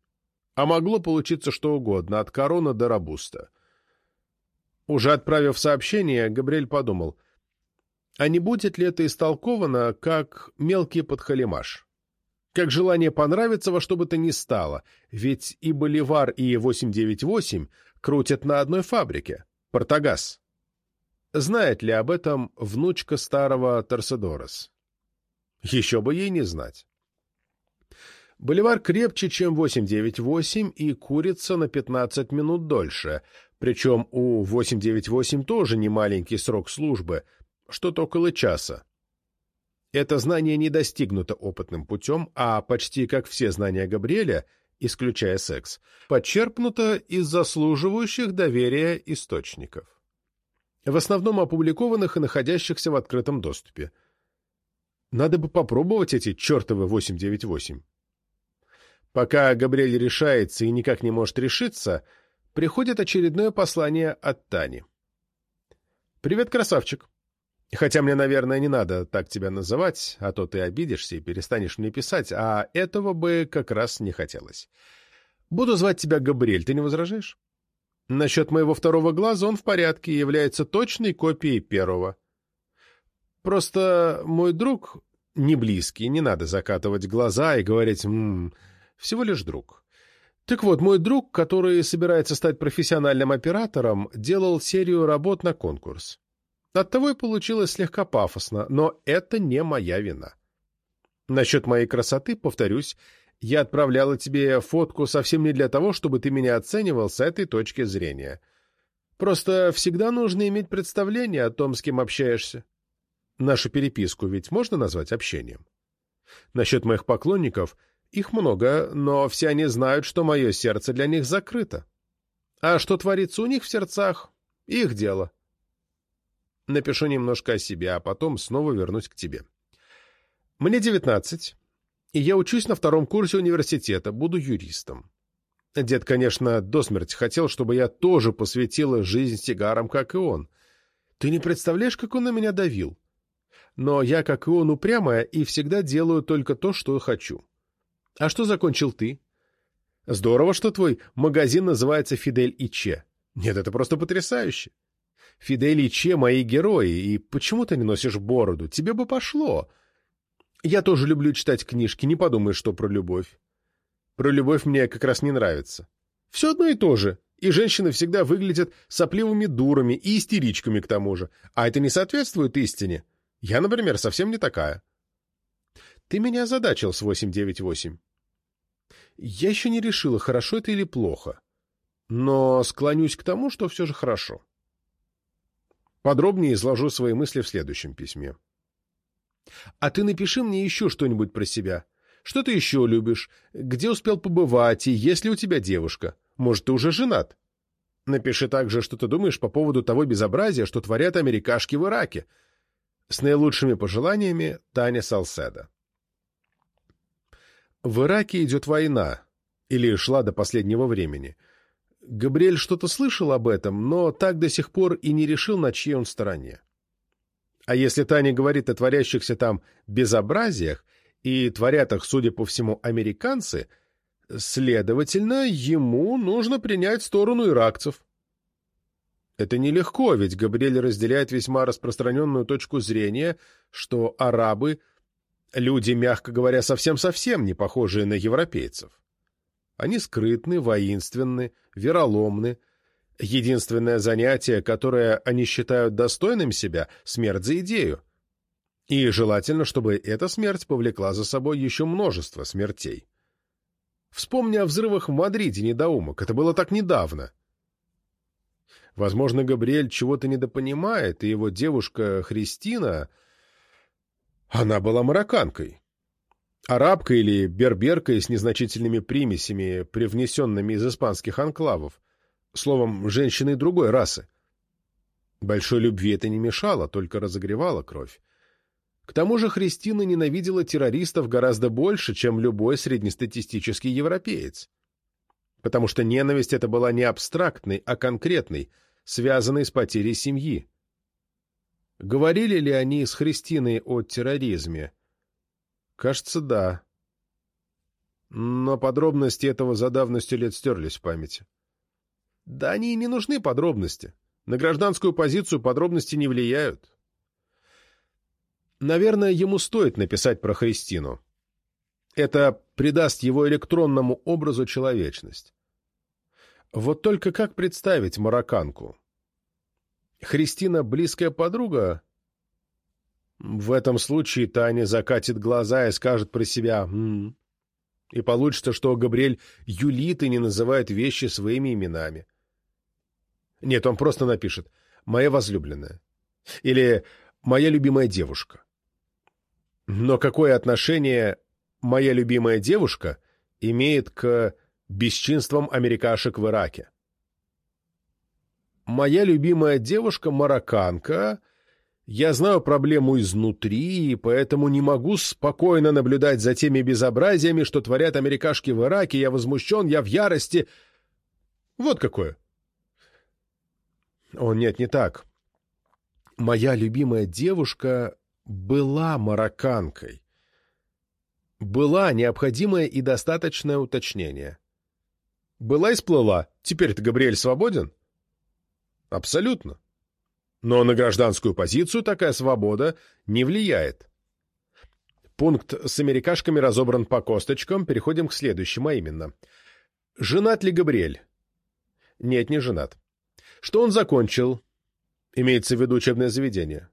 А могло получиться что угодно, от корона до робуста. Уже отправив сообщение, Габриэль подумал, а не будет ли это истолковано как мелкий подхалимаш? Как желание понравиться во что бы то ни стало, ведь и Боливар, и 898 крутят на одной фабрике — Портагаз. Знает ли об этом внучка старого Торседорос? Еще бы ей не знать. Боливар крепче, чем 898 и курится на 15 минут дольше, причем у 898 тоже не маленький срок службы, что-то около часа. Это знание не достигнуто опытным путем, а почти как все знания Габриэля, исключая секс, подчерпнуто из заслуживающих доверия источников. В основном опубликованных и находящихся в открытом доступе. Надо бы попробовать эти чертовы 898. Пока Габриэль решается и никак не может решиться, приходит очередное послание от Тани. «Привет, красавчик. Хотя мне, наверное, не надо так тебя называть, а то ты обидишься и перестанешь мне писать, а этого бы как раз не хотелось. Буду звать тебя Габриэль, ты не возражаешь? Насчет моего второго глаза он в порядке и является точной копией первого. Просто мой друг не близкий, не надо закатывать глаза и говорить «м -м, всего лишь друг». Так вот, мой друг, который собирается стать профессиональным оператором, делал серию работ на конкурс. Оттого и получилось слегка пафосно, но это не моя вина. Насчет моей красоты, повторюсь, я отправляла тебе фотку совсем не для того, чтобы ты меня оценивал с этой точки зрения. Просто всегда нужно иметь представление о том, с кем общаешься. Нашу переписку ведь можно назвать общением? Насчет моих поклонников, их много, но все они знают, что мое сердце для них закрыто. А что творится у них в сердцах — их дело. Напишу немножко о себе, а потом снова вернусь к тебе. Мне девятнадцать, и я учусь на втором курсе университета, буду юристом. Дед, конечно, до смерти хотел, чтобы я тоже посвятила жизнь сигарам, как и он. Ты не представляешь, как он на меня давил? Но я, как и он, упрямая и всегда делаю только то, что хочу. А что закончил ты? Здорово, что твой магазин называется «Фидель и Че». Нет, это просто потрясающе. Фидель и Че — мои герои, и почему ты не носишь бороду? Тебе бы пошло. Я тоже люблю читать книжки, не подумай, что про любовь. Про любовь мне как раз не нравится. Все одно и то же. И женщины всегда выглядят сопливыми дурами и истеричками к тому же. А это не соответствует истине. Я, например, совсем не такая. Ты меня озадачил с 898. Я еще не решила, хорошо это или плохо. Но склонюсь к тому, что все же хорошо. Подробнее изложу свои мысли в следующем письме. А ты напиши мне еще что-нибудь про себя. Что ты еще любишь? Где успел побывать? И есть ли у тебя девушка? Может, ты уже женат? Напиши также, что ты думаешь по поводу того безобразия, что творят америкашки в Ираке. С наилучшими пожеланиями, Таня Салседа. В Ираке идет война, или шла до последнего времени – Габриэль что-то слышал об этом, но так до сих пор и не решил, на чьей он стороне. А если Таня говорит о творящихся там безобразиях, и творят их, судя по всему, американцы, следовательно, ему нужно принять сторону иракцев. Это нелегко, ведь Габриэль разделяет весьма распространенную точку зрения, что арабы — люди, мягко говоря, совсем-совсем не похожие на европейцев. Они скрытны, воинственны, вероломны. Единственное занятие, которое они считают достойным себя — смерть за идею. И желательно, чтобы эта смерть повлекла за собой еще множество смертей. Вспомни о взрывах в Мадриде, недоумок. Это было так недавно. Возможно, Габриэль чего-то недопонимает, и его девушка Христина... Она была марокканкой. Арабка или берберка с незначительными примесями, привнесенными из испанских анклавов. Словом, женщины другой расы. Большой любви это не мешало, только разогревало кровь. К тому же Христина ненавидела террористов гораздо больше, чем любой среднестатистический европеец. Потому что ненависть эта была не абстрактной, а конкретной, связанной с потерей семьи. Говорили ли они с Христиной о терроризме? Кажется, да. Но подробности этого за давностью лет стерлись в памяти. Да они и не нужны подробности. На гражданскую позицию подробности не влияют. Наверное, ему стоит написать про Христину. Это придаст его электронному образу человечность. Вот только как представить марокканку? Христина — близкая подруга в этом случае Таня закатит глаза и скажет про себя «М -м И получится, что Габриэль юлит и не называет вещи своими именами. Нет, он просто напишет «Моя возлюбленная» или «Моя любимая девушка». Но какое отношение «моя любимая девушка» имеет к бесчинством америкашек в Ираке. Моя любимая девушка – марокканка. Я знаю проблему изнутри, и поэтому не могу спокойно наблюдать за теми безобразиями, что творят америкашки в Ираке. Я возмущен, я в ярости. Вот какое. О, нет, не так. Моя любимая девушка была марокканкой. Была необходимое и достаточное уточнение. Была и сплыла. Теперь-то Габриэль свободен? Абсолютно. Но на гражданскую позицию такая свобода не влияет. Пункт с америкашками разобран по косточкам, переходим к следующему, а именно. Женат ли Габриэль? Нет, не женат. Что он закончил? Имеется в виду учебное заведение.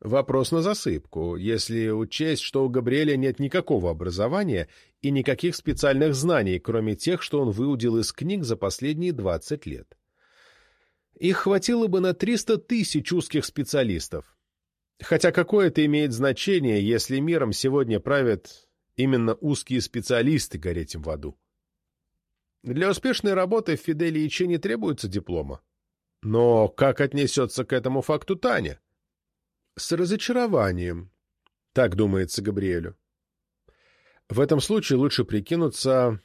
Вопрос на засыпку, если учесть, что у Габриэля нет никакого образования и никаких специальных знаний, кроме тех, что он выудил из книг за последние 20 лет. Их хватило бы на 300 тысяч узких специалистов. Хотя какое это имеет значение, если миром сегодня правят именно узкие специалисты гореть им в аду? Для успешной работы в Фиделииче не требуется диплома. Но как отнесется к этому факту Таня? С разочарованием, так думается Габриэлю. В этом случае лучше прикинуться...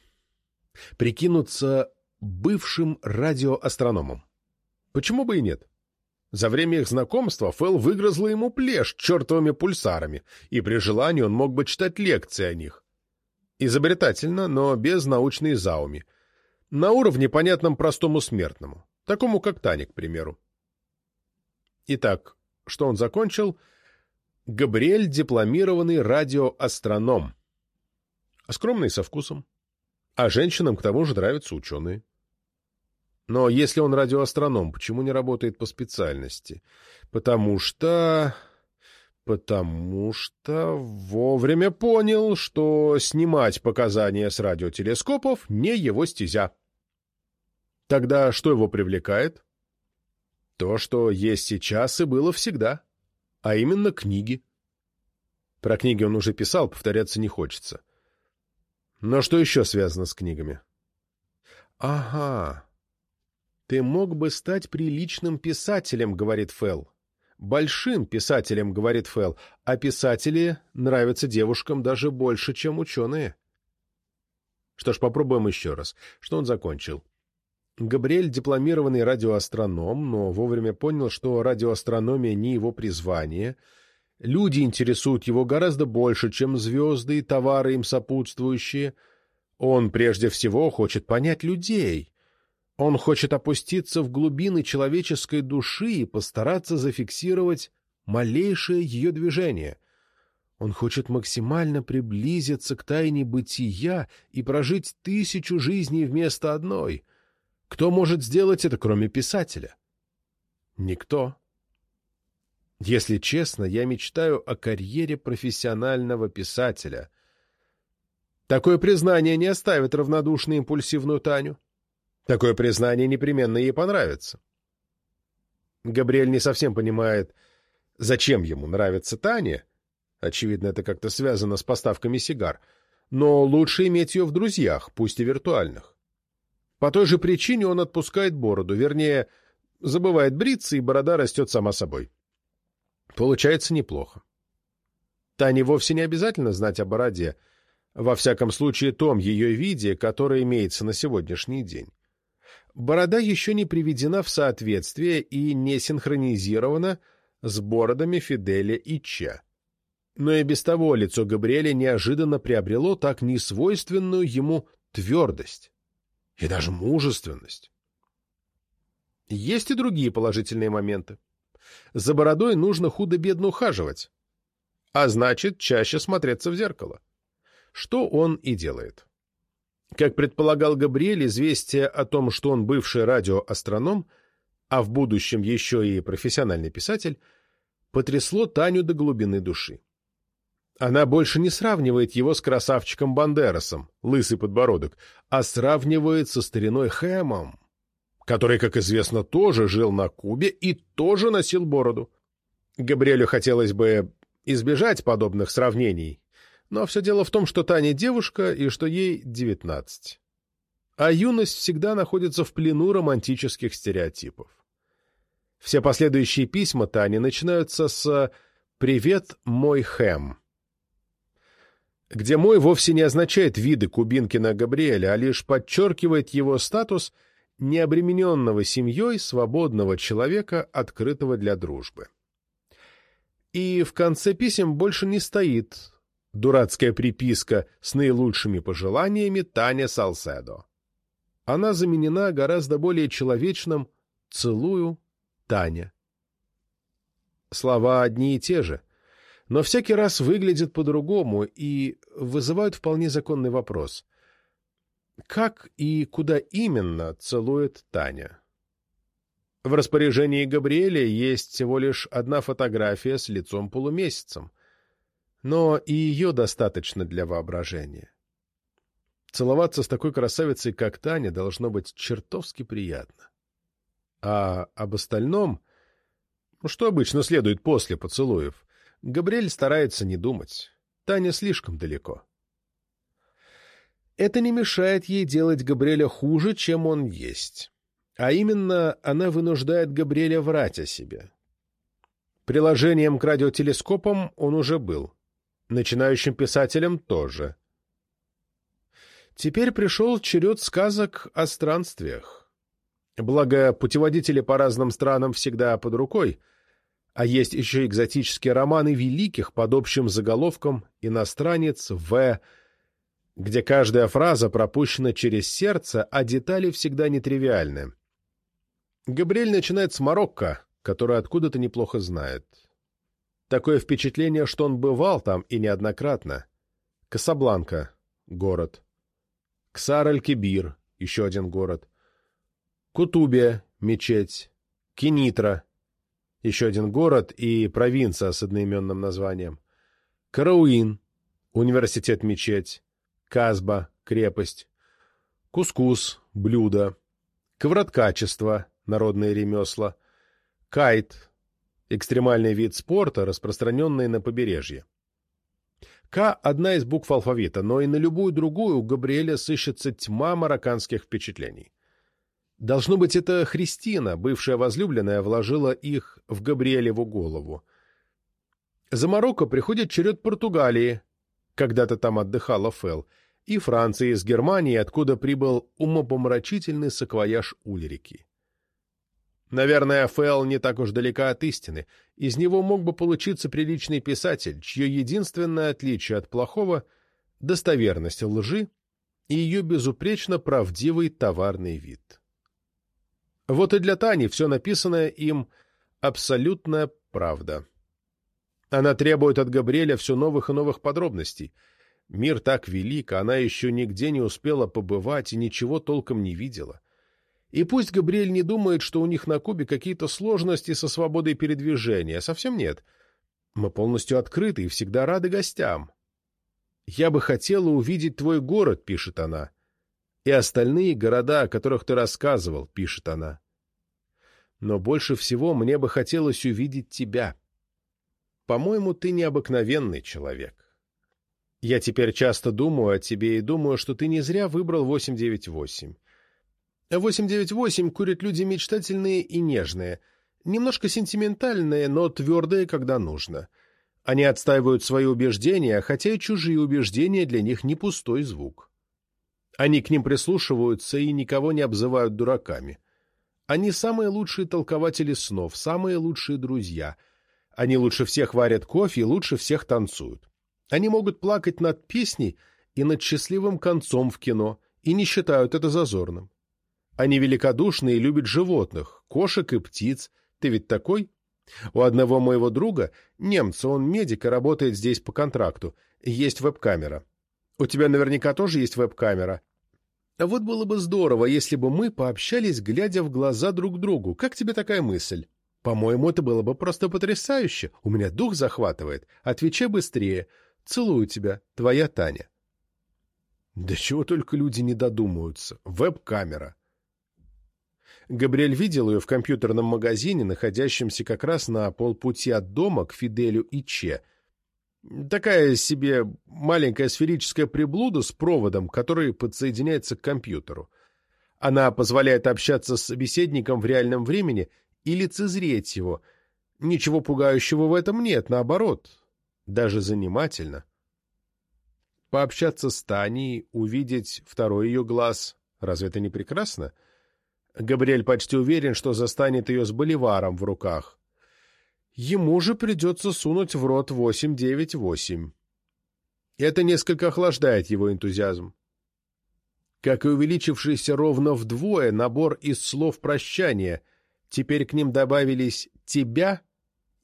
прикинуться бывшим радиоастрономом. Почему бы и нет? За время их знакомства Фэл выгрызла ему плешь чертовыми пульсарами, и при желании он мог бы читать лекции о них. Изобретательно, но без научной зауми. На уровне, понятном простому смертному, такому как Таня, к примеру. Итак, что он закончил? Габриэль — дипломированный радиоастроном. Скромный со вкусом. А женщинам к тому же нравятся ученые. Но если он радиоастроном, почему не работает по специальности? Потому что... Потому что вовремя понял, что снимать показания с радиотелескопов не его стезя. Тогда что его привлекает? То, что есть сейчас и было всегда, а именно книги. Про книги он уже писал, повторяться не хочется. Но что еще связано с книгами? Ага, «Ты мог бы стать приличным писателем», — говорит Фэл. «Большим писателем», — говорит Фэл, «а писатели нравятся девушкам даже больше, чем ученые». Что ж, попробуем еще раз. Что он закончил? Габриэль — дипломированный радиоастроном, но вовремя понял, что радиоастрономия не его призвание. Люди интересуют его гораздо больше, чем звезды и товары им сопутствующие. Он прежде всего хочет понять людей, он хочет опуститься в глубины человеческой души и постараться зафиксировать малейшее ее движение. Он хочет максимально приблизиться к тайне бытия и прожить тысячу жизней вместо одной. Кто может сделать это, кроме писателя? Никто. Если честно, я мечтаю о карьере профессионального писателя. Такое признание не оставит равнодушной импульсивную Таню. Такое признание непременно ей понравится. Габриэль не совсем понимает, зачем ему нравится Таня. Очевидно, это как-то связано с поставками сигар. Но лучше иметь ее в друзьях, пусть и виртуальных. По той же причине он отпускает бороду, вернее, забывает бриться, и борода растет сама собой. Получается неплохо. Тане вовсе не обязательно знать о бороде, во всяком случае том ее виде, которое имеется на сегодняшний день. Борода еще не приведена в соответствие и не синхронизирована с бородами Фиделя и Че. Но и без того лицо Габриэля неожиданно приобрело так несвойственную ему твердость и даже мужественность. Есть и другие положительные моменты. За бородой нужно худо-бедно ухаживать, а значит, чаще смотреться в зеркало. Что он и делает. Как предполагал Габриэль, известие о том, что он бывший радиоастроном, а в будущем еще и профессиональный писатель, потрясло Таню до глубины души. Она больше не сравнивает его с красавчиком Бандерасом, лысый подбородок, а сравнивает со стариной Хэмом, который, как известно, тоже жил на Кубе и тоже носил бороду. Габриэлю хотелось бы избежать подобных сравнений, но все дело в том, что Таня девушка и что ей девятнадцать. а юность всегда находится в плену романтических стереотипов. Все последующие письма Тани начинаются с «Привет, мой Хэм», где «мой» вовсе не означает виды Кубинкина Габриэля, а лишь подчеркивает его статус необремененного семьей свободного человека, открытого для дружбы. И в конце писем больше не стоит дурацкая приписка с наилучшими пожеланиями Таня Салседо. Она заменена гораздо более человечным «целую, Таня». Слова одни и те же, но всякий раз выглядят по-другому и вызывают вполне законный вопрос. Как и куда именно целует Таня? В распоряжении Габриэля есть всего лишь одна фотография с лицом полумесяцем, но и ее достаточно для воображения. Целоваться с такой красавицей, как Таня, должно быть чертовски приятно. А об остальном, ну, что обычно следует после поцелуев, Габриэль старается не думать. Таня слишком далеко. Это не мешает ей делать Габриэля хуже, чем он есть. А именно, она вынуждает Габриэля врать о себе. Приложением к радиотелескопам он уже был. Начинающим писателем тоже. Теперь пришел черед сказок о странствиях. Благо, путеводители по разным странам всегда под рукой, а есть еще экзотические романы великих под общим заголовком «Иностранец В», где каждая фраза пропущена через сердце, а детали всегда нетривиальны. Габриэль начинает с Марокко, который откуда-то неплохо знает. Такое впечатление, что он бывал там и неоднократно. Касабланка — город. Ксар-аль-Кибир — еще один город. Кутубия — мечеть. Кенитра — еще один город и провинция с одноименным названием. Карауин — университет-мечеть. Казба — крепость. Кускус — блюдо. Ковроткачество — народные ремесла. Кайт — экстремальный вид спорта, распространенный на побережье. К – одна из букв алфавита, но и на любую другую у Габриэля сыщется тьма марокканских впечатлений. Должно быть, это Христина, бывшая возлюбленная, вложила их в Габриэлеву голову. За Марокко приходит черед Португалии, когда-то там отдыхала Фэл, и Франции с Германии, откуда прибыл умопомрачительный саквояж Ульрики. Наверное, Фэл не так уж далека от истины. Из него мог бы получиться приличный писатель, чье единственное отличие от плохого — достоверность лжи и ее безупречно правдивый товарный вид. Вот и для Тани все написанное им — абсолютная правда. Она требует от Габриэля все новых и новых подробностей. Мир так велик, а она еще нигде не успела побывать и ничего толком не видела. И пусть Габриэль не думает, что у них на Кубе какие-то сложности со свободой передвижения. Совсем нет. Мы полностью открыты и всегда рады гостям. «Я бы хотела увидеть твой город», — пишет она. «И остальные города, о которых ты рассказывал», — пишет она. «Но больше всего мне бы хотелось увидеть тебя. По-моему, ты необыкновенный человек. Я теперь часто думаю о тебе и думаю, что ты не зря выбрал 898. 898 курят люди мечтательные и нежные, немножко сентиментальные, но твердые, когда нужно. Они отстаивают свои убеждения, хотя и чужие убеждения для них не пустой звук. Они к ним прислушиваются и никого не обзывают дураками. Они самые лучшие толкователи снов, самые лучшие друзья. Они лучше всех варят кофе и лучше всех танцуют. Они могут плакать над песней и над счастливым концом в кино, и не считают это зазорным. Они великодушны и любят животных, кошек и птиц. Ты ведь такой? У одного моего друга, немца, он медик и работает здесь по контракту, есть веб-камера. У тебя наверняка тоже есть веб-камера. Вот было бы здорово, если бы мы пообщались, глядя в глаза друг другу. Как тебе такая мысль? По-моему, это было бы просто потрясающе. У меня дух захватывает. Отвечай быстрее. Целую тебя, твоя Таня. Да чего только люди не додумаются. Веб-камера. Габриэль видел ее в компьютерном магазине, находящемся как раз на полпути от дома к Фиделю и Че. Такая себе маленькая сферическая приблуда с проводом, который подсоединяется к компьютеру. Она позволяет общаться с собеседником в реальном времени и лицезреть его. Ничего пугающего в этом нет, наоборот, даже занимательно. Пообщаться с Таней, увидеть второй ее глаз, разве это не прекрасно? Габриэль почти уверен, что застанет ее с боливаром в руках. Ему же придется сунуть в рот 898. Это несколько охлаждает его энтузиазм. Как и увеличившийся ровно вдвое набор из слов прощания, теперь к ним добавились «тебя»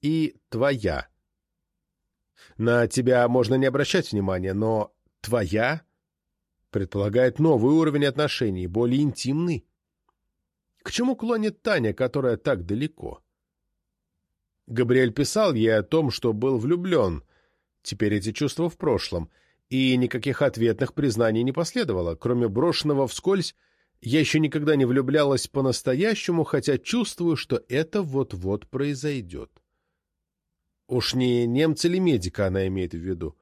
и «твоя». На «тебя» можно не обращать внимания, но «твоя» предполагает новый уровень отношений, более интимный. К чему клонит Таня, которая так далеко? Габриэль писал ей о том, что был влюблен. Теперь эти чувства в прошлом. И никаких ответных признаний не последовало. Кроме брошенного вскользь, я еще никогда не влюблялась по-настоящему, хотя чувствую, что это вот-вот произойдет. Уж не немца ли медика она имеет в виду?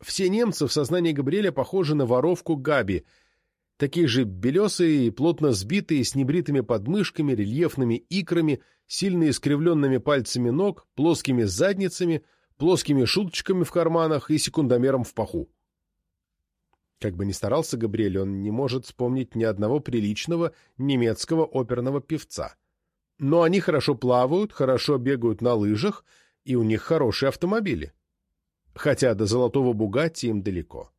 Все немцы в сознании Габриэля похожи на воровку Габи — такие же белесые и плотно сбитые, с небритыми подмышками, рельефными икрами, сильно искривленными пальцами ног, плоскими задницами, плоскими шуточками в карманах и секундомером в паху. Как бы ни старался Габриэль, он не может вспомнить ни одного приличного немецкого оперного певца. Но они хорошо плавают, хорошо бегают на лыжах, и у них хорошие автомобили. Хотя до золотого Бугатти им далеко.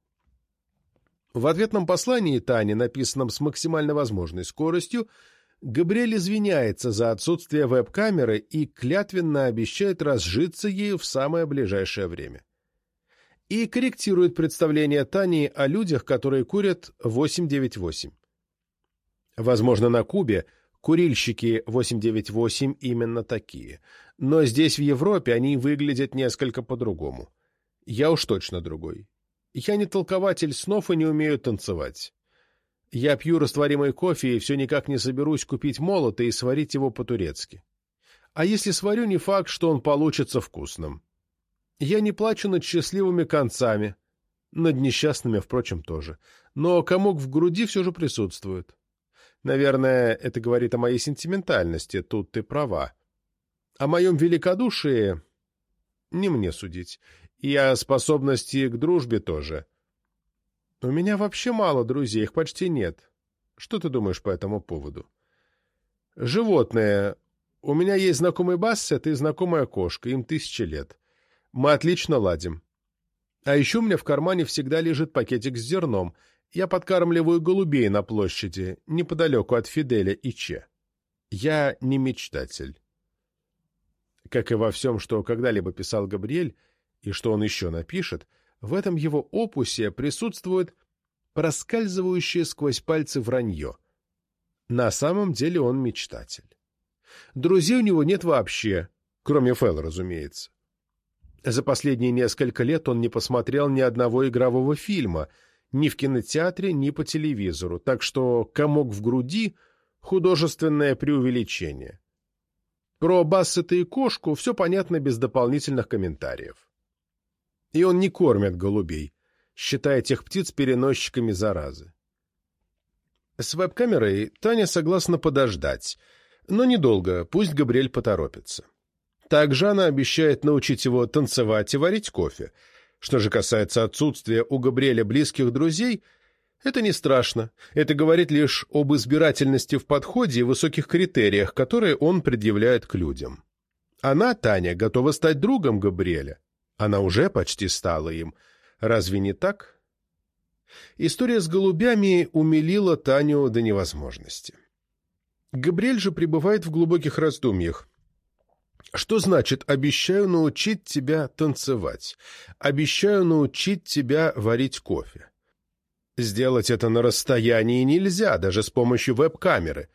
В ответном послании Тане, написанном с максимально возможной скоростью, Габриэль извиняется за отсутствие веб-камеры и клятвенно обещает разжиться ею в самое ближайшее время. И корректирует представление Тани о людях, которые курят 898. Возможно, на Кубе курильщики 898 именно такие, но здесь, в Европе, они выглядят несколько по-другому. Я уж точно другой. Я не толкователь снов и не умею танцевать. Я пью растворимый кофе и все никак не соберусь купить молото и сварить его по-турецки. А если сварю, не факт, что он получится вкусным. Я не плачу над счастливыми концами, над несчастными, впрочем, тоже. Но комок в груди все же присутствует. Наверное, это говорит о моей сентиментальности, тут ты права. О моем великодушии не мне судить. И о способности к дружбе тоже. У меня вообще мало друзей, их почти нет. Что ты думаешь по этому поводу? Животные. У меня есть знакомый бассет и знакомая кошка, им тысячи лет. Мы отлично ладим. А еще у меня в кармане всегда лежит пакетик с зерном. Я подкармливаю голубей на площади, неподалеку от Фиделя и Че. Я не мечтатель. Как и во всем, что когда-либо писал Габриэль, и что он еще напишет, в этом его опусе присутствует проскальзывающее сквозь пальцы вранье. На самом деле он мечтатель. Друзей у него нет вообще, кроме Фэл, разумеется. За последние несколько лет он не посмотрел ни одного игрового фильма, ни в кинотеатре, ни по телевизору, так что комок в груди — художественное преувеличение. Про Бассета и кошку все понятно без дополнительных комментариев. И он не кормит голубей, считая тех птиц переносчиками заразы. С веб-камерой Таня согласна подождать, но недолго, пусть Габриэль поторопится. Также она обещает научить его танцевать и варить кофе. Что же касается отсутствия у Габриэля близких друзей, это не страшно. Это говорит лишь об избирательности в подходе и высоких критериях, которые он предъявляет к людям. Она, Таня, готова стать другом Габриэля, она уже почти стала им. Разве не так? История с голубями умилила Таню до невозможности. Габриэль же пребывает в глубоких раздумьях. Что значит «обещаю научить тебя танцевать», «обещаю научить тебя варить кофе»? Сделать это на расстоянии нельзя, даже с помощью веб-камеры.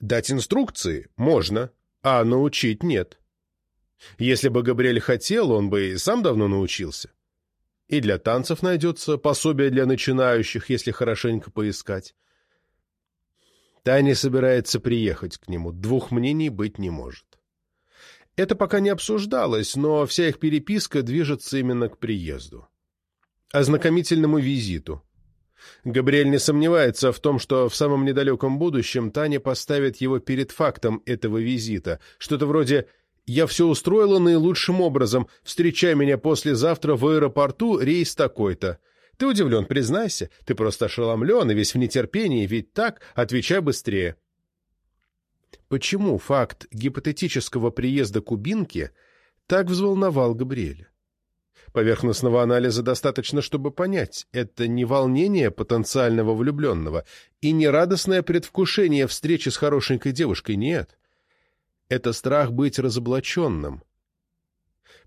Дать инструкции можно, а научить нет. Если бы Габриэль хотел, он бы и сам давно научился. И для танцев найдется пособие для начинающих, если хорошенько поискать. Таня собирается приехать к нему, двух мнений быть не может. Это пока не обсуждалось, но вся их переписка движется именно к приезду. Ознакомительному визиту. Габриэль не сомневается в том, что в самом недалеком будущем Таня поставит его перед фактом этого визита. Что-то вроде «Я все устроила наилучшим образом. Встречай меня послезавтра в аэропорту, рейс такой-то». Ты удивлен, признайся. Ты просто ошеломлен и весь в нетерпении, ведь так? Отвечай быстрее. Почему факт гипотетического приезда кубинки так взволновал Габриэля? Поверхностного анализа достаточно, чтобы понять, это не волнение потенциального влюбленного и не радостное предвкушение встречи с хорошенькой девушкой, нет. Это страх быть разоблаченным.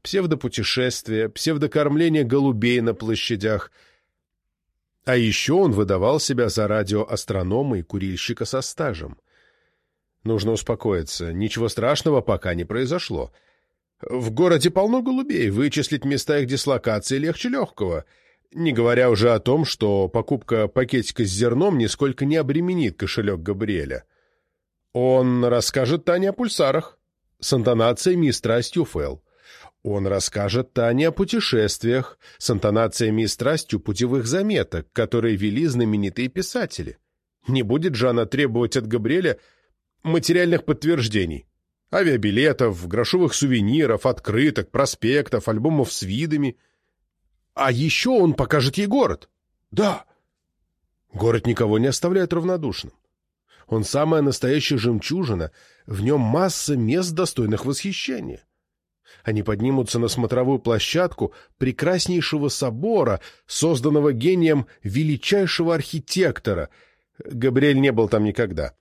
Псевдопутешествие, псевдокормление голубей на площадях. А еще он выдавал себя за радиоастронома и курильщика со стажем. Нужно успокоиться, ничего страшного пока не произошло. — в городе полно голубей, вычислить места их дислокации легче легкого, не говоря уже о том, что покупка пакетика с зерном нисколько не обременит кошелек Габриэля. Он расскажет Тане о пульсарах с интонациями и страстью Фэл. Он расскажет Тане о путешествиях с интонациями и страстью путевых заметок, которые вели знаменитые писатели. Не будет же она требовать от Габриэля материальных подтверждений авиабилетов, грошовых сувениров, открыток, проспектов, альбомов с видами. А еще он покажет ей город. Да. Город никого не оставляет равнодушным. Он самая настоящая жемчужина, в нем масса мест, достойных восхищения. Они поднимутся на смотровую площадку прекраснейшего собора, созданного гением величайшего архитектора. Габриэль не был там никогда.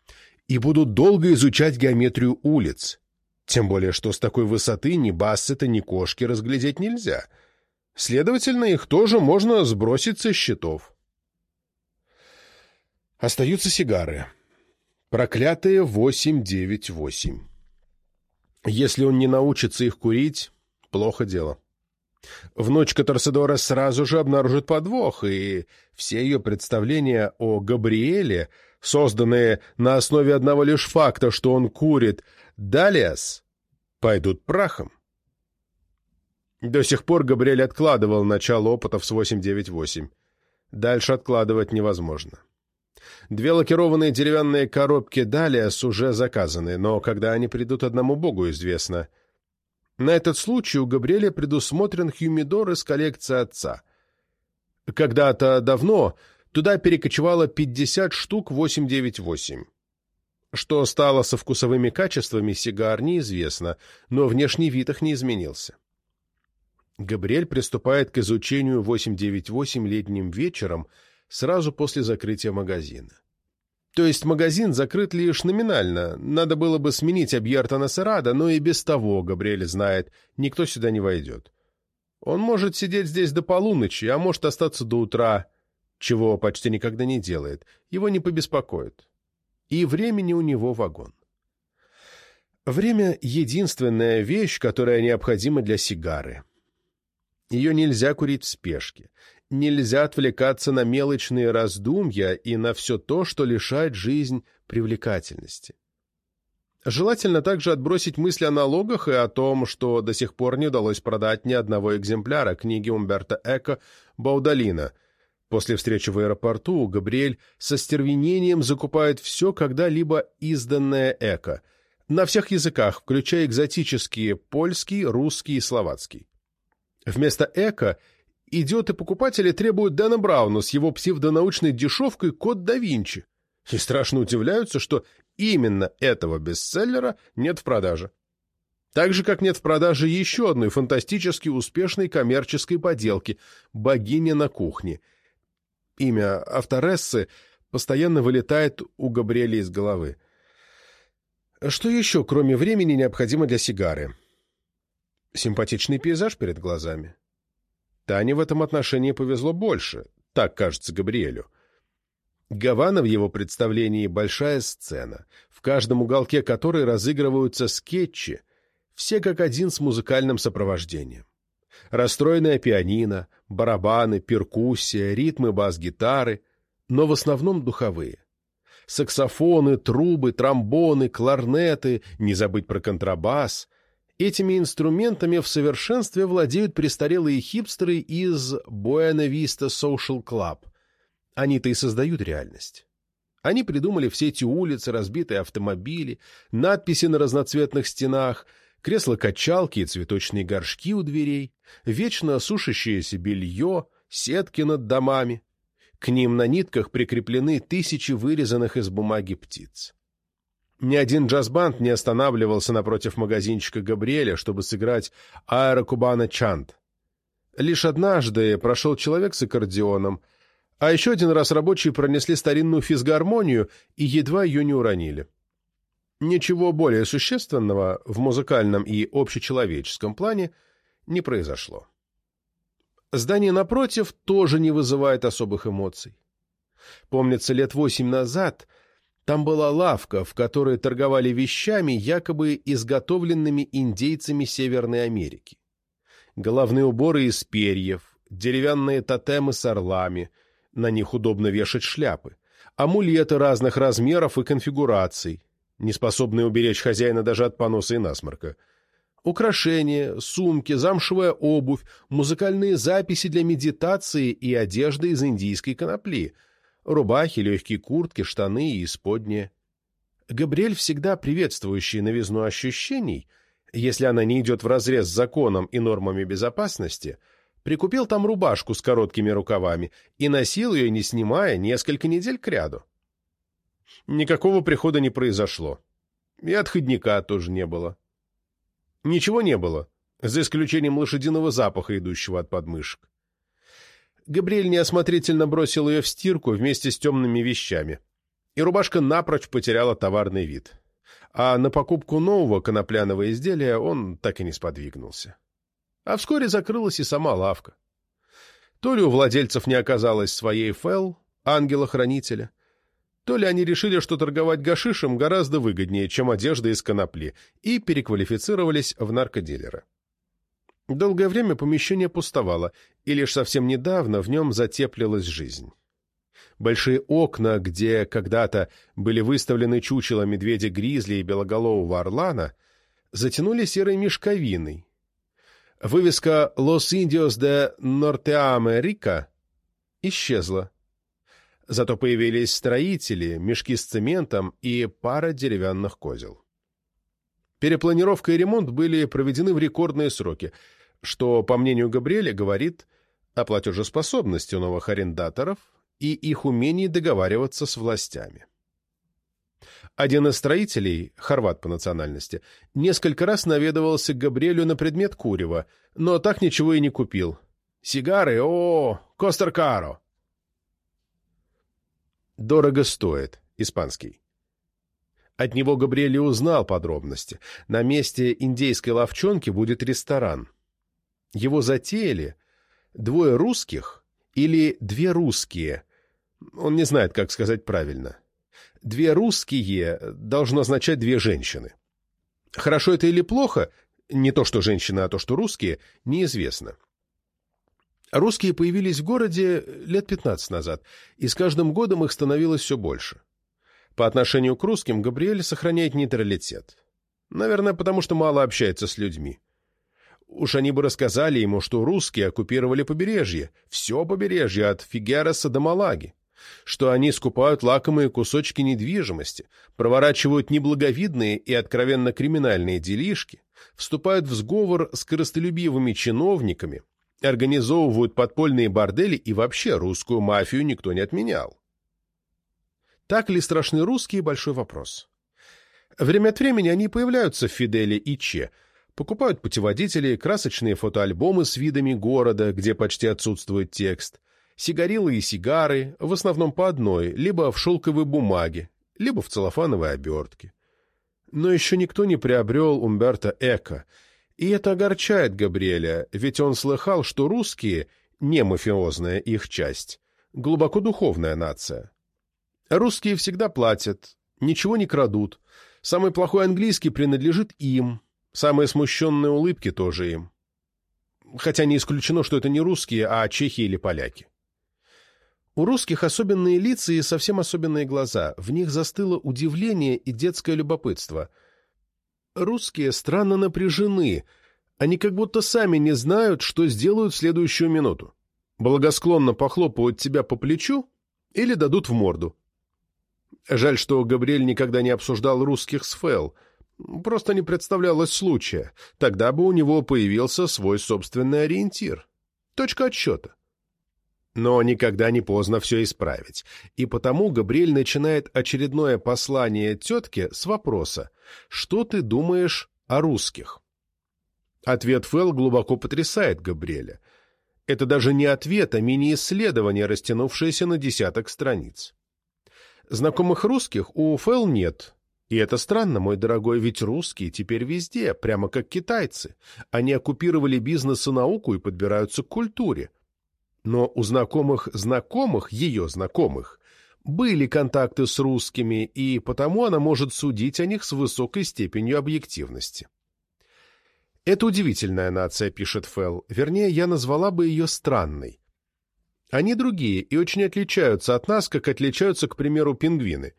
И будут долго изучать геометрию улиц, тем более, что с такой высоты ни бассета, ни кошки разглядеть нельзя. Следовательно, их тоже можно сбросить со счетов. Остаются сигары. Проклятые 898. Если он не научится их курить, плохо дело. Внучка Торседора сразу же обнаружит подвох, и все ее представления о Габриэле, созданные на основе одного лишь факта, что он курит, Далиас пойдут прахом. До сих пор Габриэль откладывал начало опытов с 898. Дальше откладывать невозможно. Две лакированные деревянные коробки Далиас уже заказаны, но когда они придут, одному богу известно. На этот случай у Габриэля предусмотрен хюмидор из коллекции отца. Когда-то давно туда перекочевало 50 штук 898. Что стало со вкусовыми качествами сигар, неизвестно, но внешний вид их не изменился. Габриэль приступает к изучению 898 летним вечером сразу после закрытия магазина. То есть магазин закрыт лишь номинально, надо было бы сменить Абьерта на Серада, но и без того, Габриэль знает, никто сюда не войдет. Он может сидеть здесь до полуночи, а может остаться до утра, чего почти никогда не делает, его не побеспокоит и времени у него вагон. Время — единственная вещь, которая необходима для сигары. Ее нельзя курить в спешке. Нельзя отвлекаться на мелочные раздумья и на все то, что лишает жизнь привлекательности. Желательно также отбросить мысли о налогах и о том, что до сих пор не удалось продать ни одного экземпляра книги Умберто Эко «Баудалина», После встречи в аэропорту Габриэль со стервенением закупает все когда-либо изданное эко, на всех языках, включая экзотические польский, русский и словацкий. Вместо эко идиоты покупатели требуют Дэна Брауна с его псевдонаучной дешевкой «Код да Винчи» и страшно удивляются, что именно этого бестселлера нет в продаже. Так же, как нет в продаже еще одной фантастически успешной коммерческой поделки «Богиня на кухне», имя авторессы постоянно вылетает у Габриэля из головы. Что еще, кроме времени, необходимо для сигары? Симпатичный пейзаж перед глазами. Тане в этом отношении повезло больше, так кажется Габриэлю. Гавана в его представлении большая сцена, в каждом уголке которой разыгрываются скетчи, все как один с музыкальным сопровождением. Расстроенная пианино, барабаны, перкуссия, ритмы бас-гитары, но в основном духовые. Саксофоны, трубы, тромбоны, кларнеты, не забыть про контрабас. Этими инструментами в совершенстве владеют престарелые хипстеры из Buena Vista Social Club, Они-то и создают реальность. Они придумали все эти улицы, разбитые автомобили, надписи на разноцветных стенах, кресла-качалки и цветочные горшки у дверей, вечно сушащееся белье, сетки над домами. К ним на нитках прикреплены тысячи вырезанных из бумаги птиц. Ни один джаз-банд не останавливался напротив магазинчика Габриэля, чтобы сыграть «Аэрокубана Чант». Лишь однажды прошел человек с аккордеоном, а еще один раз рабочие пронесли старинную физгармонию и едва ее не уронили. Ничего более существенного в музыкальном и общечеловеческом плане не произошло. Здание напротив тоже не вызывает особых эмоций. Помнится, лет восемь назад там была лавка, в которой торговали вещами, якобы изготовленными индейцами Северной Америки. Головные уборы из перьев, деревянные тотемы с орлами, на них удобно вешать шляпы, амулеты разных размеров и конфигураций, не способные уберечь хозяина даже от поноса и насморка, украшения, сумки, замшевая обувь, музыкальные записи для медитации и одежда из индийской конопли — Рубахи, легкие куртки, штаны и исподние. Габриэль, всегда приветствующий новизну ощущений, если она не идет вразрез с законом и нормами безопасности, прикупил там рубашку с короткими рукавами и носил ее, не снимая, несколько недель кряду. Никакого прихода не произошло. И отходника тоже не было. Ничего не было, за исключением лошадиного запаха, идущего от подмышек. Габриэль неосмотрительно бросил ее в стирку вместе с темными вещами, и рубашка напрочь потеряла товарный вид. А на покупку нового конопляного изделия он так и не сподвигнулся. А вскоре закрылась и сама лавка. То ли у владельцев не оказалось своей фэл, ангела-хранителя, то ли они решили, что торговать гашишем гораздо выгоднее, чем одежда из конопли, и переквалифицировались в наркодилера. Долгое время помещение пустовало, и лишь совсем недавно в нем затеплилась жизнь. Большие окна, где когда-то были выставлены чучела медведя-гризли и белоголового орлана, затянули серой мешковиной. Вывеска «Los Indios de Norteamerica» исчезла. Зато появились строители, мешки с цементом и пара деревянных козел. Перепланировка и ремонт были проведены в рекордные сроки — что, по мнению Габриэля, говорит о платежеспособности новых арендаторов и их умении договариваться с властями. Один из строителей, хорват по национальности, несколько раз наведывался к Габриэлю на предмет курева, но так ничего и не купил. «Сигары, о, костер каро!» «Дорого стоит», испанский. От него Габриэль узнал подробности. На месте индейской ловчонки будет ресторан. Его затеяли двое русских или две русские. Он не знает, как сказать правильно. Две русские должно означать две женщины. Хорошо это или плохо, не то что женщины, а то что русские, неизвестно. Русские появились в городе лет 15 назад, и с каждым годом их становилось все больше. По отношению к русским Габриэль сохраняет нейтралитет. Наверное, потому что мало общается с людьми. Уж они бы рассказали ему, что русские оккупировали побережье, все побережье от Фигероса до Малаги, что они скупают лакомые кусочки недвижимости, проворачивают неблаговидные и откровенно криминальные делишки, вступают в сговор с коростолюбивыми чиновниками, организовывают подпольные бордели и вообще русскую мафию никто не отменял. Так ли страшны русские – большой вопрос. Время от времени они появляются в Фиделе и Че – покупают путеводители, красочные фотоальбомы с видами города, где почти отсутствует текст, сигарилы и сигары, в основном по одной, либо в шелковой бумаге, либо в целлофановой обертке. Но еще никто не приобрел Умберто Эко, и это огорчает Габриэля, ведь он слыхал, что русские, не мафиозная их часть, глубоко духовная нация. Русские всегда платят, ничего не крадут, самый плохой английский принадлежит им, Самые смущенные улыбки тоже им. Хотя не исключено, что это не русские, а чехи или поляки. У русских особенные лица и совсем особенные глаза. В них застыло удивление и детское любопытство. Русские странно напряжены. Они как будто сами не знают, что сделают в следующую минуту. Благосклонно похлопают тебя по плечу, Или дадут в морду. Жаль, что Габриэль никогда не обсуждал русских с Фэл. Просто не представлялось случая. Тогда бы у него появился свой собственный ориентир. Точка отсчета. Но никогда не поздно все исправить. И потому Габриэль начинает очередное послание тетке с вопроса «Что ты думаешь о русских?» Ответ Фэл глубоко потрясает Габриэля. Это даже не ответ, а мини-исследование, растянувшееся на десяток страниц. Знакомых русских у Фэл нет. И это странно, мой дорогой, ведь русские теперь везде, прямо как китайцы. Они оккупировали бизнес и науку и подбираются к культуре. Но у знакомых знакомых, ее знакомых, были контакты с русскими, и потому она может судить о них с высокой степенью объективности. Это удивительная нация, пишет Фелл. Вернее, я назвала бы ее странной. Они другие и очень отличаются от нас, как отличаются, к примеру, пингвины.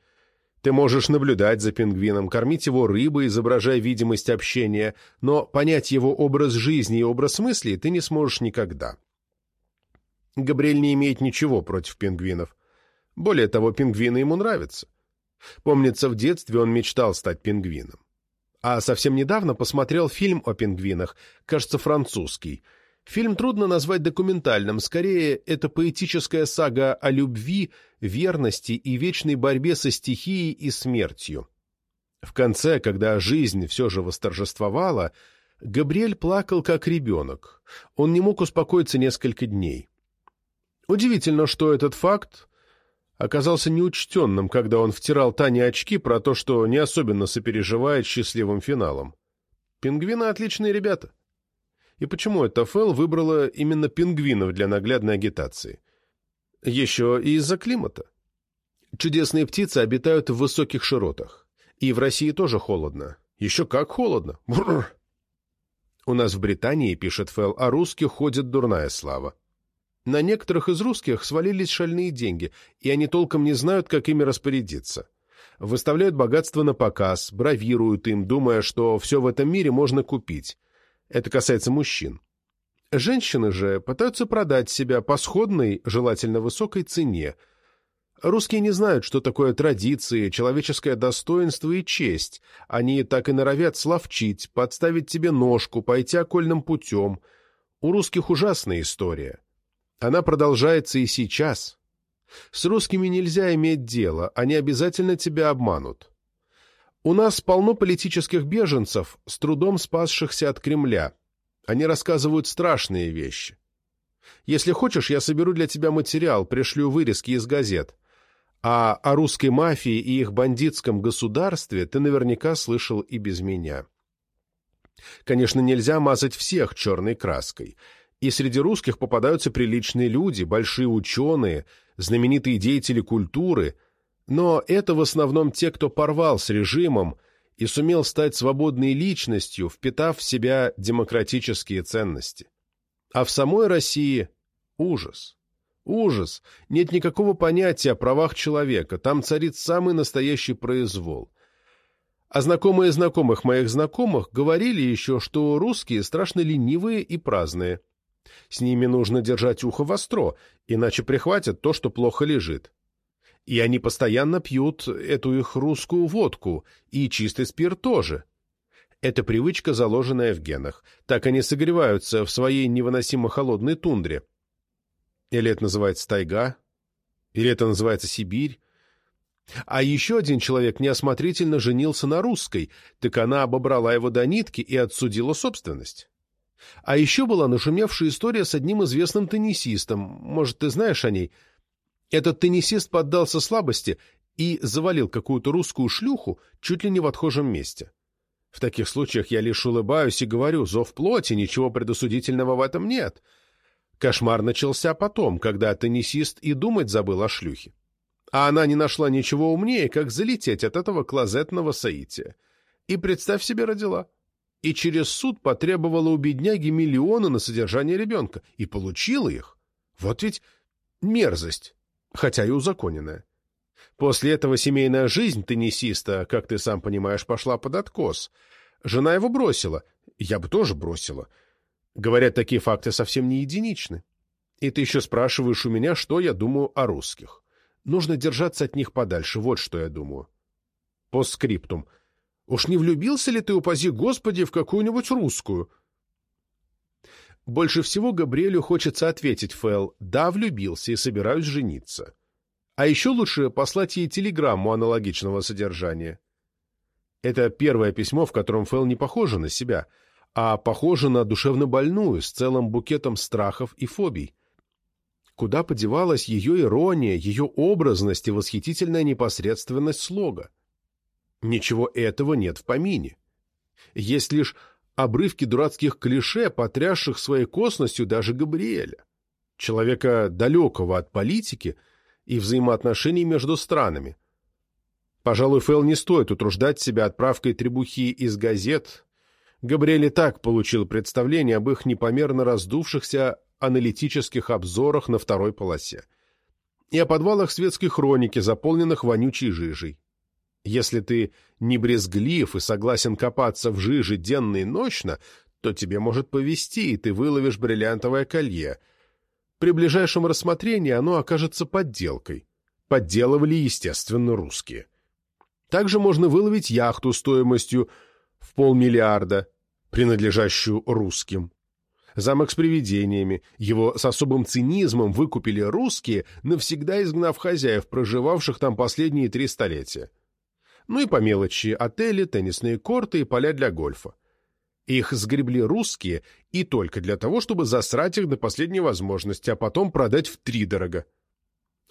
Ты можешь наблюдать за пингвином, кормить его рыбой, изображая видимость общения, но понять его образ жизни и образ мысли ты не сможешь никогда. Габриэль не имеет ничего против пингвинов. Более того, пингвины ему нравятся. Помнится, в детстве он мечтал стать пингвином. А совсем недавно посмотрел фильм о пингвинах, кажется, французский. Фильм трудно назвать документальным, скорее, это поэтическая сага о любви, верности и вечной борьбе со стихией и смертью. В конце, когда жизнь все же восторжествовала, Габриэль плакал как ребенок. Он не мог успокоиться несколько дней. Удивительно, что этот факт оказался неучтенным, когда он втирал Тане очки про то, что не особенно сопереживает счастливым финалом. Пингвины — отличные ребята. И почему эта Фэл выбрала именно пингвинов для наглядной агитации? Еще и из-за климата. Чудесные птицы обитают в высоких широтах. И в России тоже холодно. Еще как холодно. Бррр. У нас в Британии, пишет Фэл, о русских ходит дурная слава. На некоторых из русских свалились шальные деньги, и они толком не знают, как ими распорядиться. Выставляют богатство на показ, бравируют им, думая, что все в этом мире можно купить. Это касается мужчин. Женщины же пытаются продать себя по сходной, желательно высокой цене. Русские не знают, что такое традиции, человеческое достоинство и честь. Они так и норовят словчить, подставить тебе ножку, пойти окольным путем. У русских ужасная история. Она продолжается и сейчас. С русскими нельзя иметь дело, они обязательно тебя обманут. У нас полно политических беженцев, с трудом спасшихся от Кремля. Они рассказывают страшные вещи. Если хочешь, я соберу для тебя материал, пришлю вырезки из газет. А о русской мафии и их бандитском государстве ты наверняка слышал и без меня. Конечно, нельзя мазать всех черной краской — и среди русских попадаются приличные люди, большие ученые, знаменитые деятели культуры, но это в основном те, кто порвал с режимом и сумел стать свободной личностью, впитав в себя демократические ценности. А в самой России ужас. Ужас. Нет никакого понятия о правах человека, там царит самый настоящий произвол. А знакомые знакомых моих знакомых говорили еще, что русские страшно ленивые и праздные. С ними нужно держать ухо востро, иначе прихватят то, что плохо лежит. И они постоянно пьют эту их русскую водку, и чистый спирт тоже. Это привычка, заложенная в генах. Так они согреваются в своей невыносимо холодной тундре. Или это называется тайга, или это называется Сибирь. А еще один человек неосмотрительно женился на русской, так она обобрала его до нитки и отсудила собственность. А еще была нашумевшая история с одним известным теннисистом. Может, ты знаешь о ней? Этот теннисист поддался слабости и завалил какую-то русскую шлюху чуть ли не в отхожем месте. В таких случаях я лишь улыбаюсь и говорю, зов плоти, ничего предосудительного в этом нет. Кошмар начался потом, когда теннисист и думать забыл о шлюхе. А она не нашла ничего умнее, как залететь от этого клозетного соития. И, представь себе, родила и через суд потребовала у бедняги миллионы на содержание ребенка, и получила их. Вот ведь мерзость, хотя и узаконенная. После этого семейная жизнь теннисиста, как ты сам понимаешь, пошла под откос. Жена его бросила, я бы тоже бросила. Говорят, такие факты совсем не единичны. И ты еще спрашиваешь у меня, что я думаю о русских. Нужно держаться от них подальше, вот что я думаю. Постскриптум. Уж не влюбился ли ты, упази Господи, в какую-нибудь русскую? Больше всего Габриэлю хочется ответить Фэл «Да, влюбился и собираюсь жениться». А еще лучше послать ей телеграмму аналогичного содержания. Это первое письмо, в котором Фэл не похожа на себя, а похожа на душевно больную с целым букетом страхов и фобий. Куда подевалась ее ирония, ее образность и восхитительная непосредственность слога? Ничего этого нет в помине. Есть лишь обрывки дурацких клише, потрясших своей косностью даже Габриэля, человека далекого от политики и взаимоотношений между странами. Пожалуй, Фэл не стоит утруждать себя отправкой требухи из газет. Габриэль и так получил представление об их непомерно раздувшихся аналитических обзорах на второй полосе и о подвалах светской хроники, заполненных вонючей жижей. Если ты не брезглив и согласен копаться в жиже денно и ночно, то тебе может повезти, и ты выловишь бриллиантовое колье. При ближайшем рассмотрении оно окажется подделкой. Подделывали, естественно, русские. Также можно выловить яхту стоимостью в полмиллиарда, принадлежащую русским. Замок с привидениями. Его с особым цинизмом выкупили русские, навсегда изгнав хозяев, проживавших там последние три столетия ну и по мелочи отели, теннисные корты и поля для гольфа. Их сгребли русские и только для того, чтобы засрать их до последней возможности, а потом продать втридорого.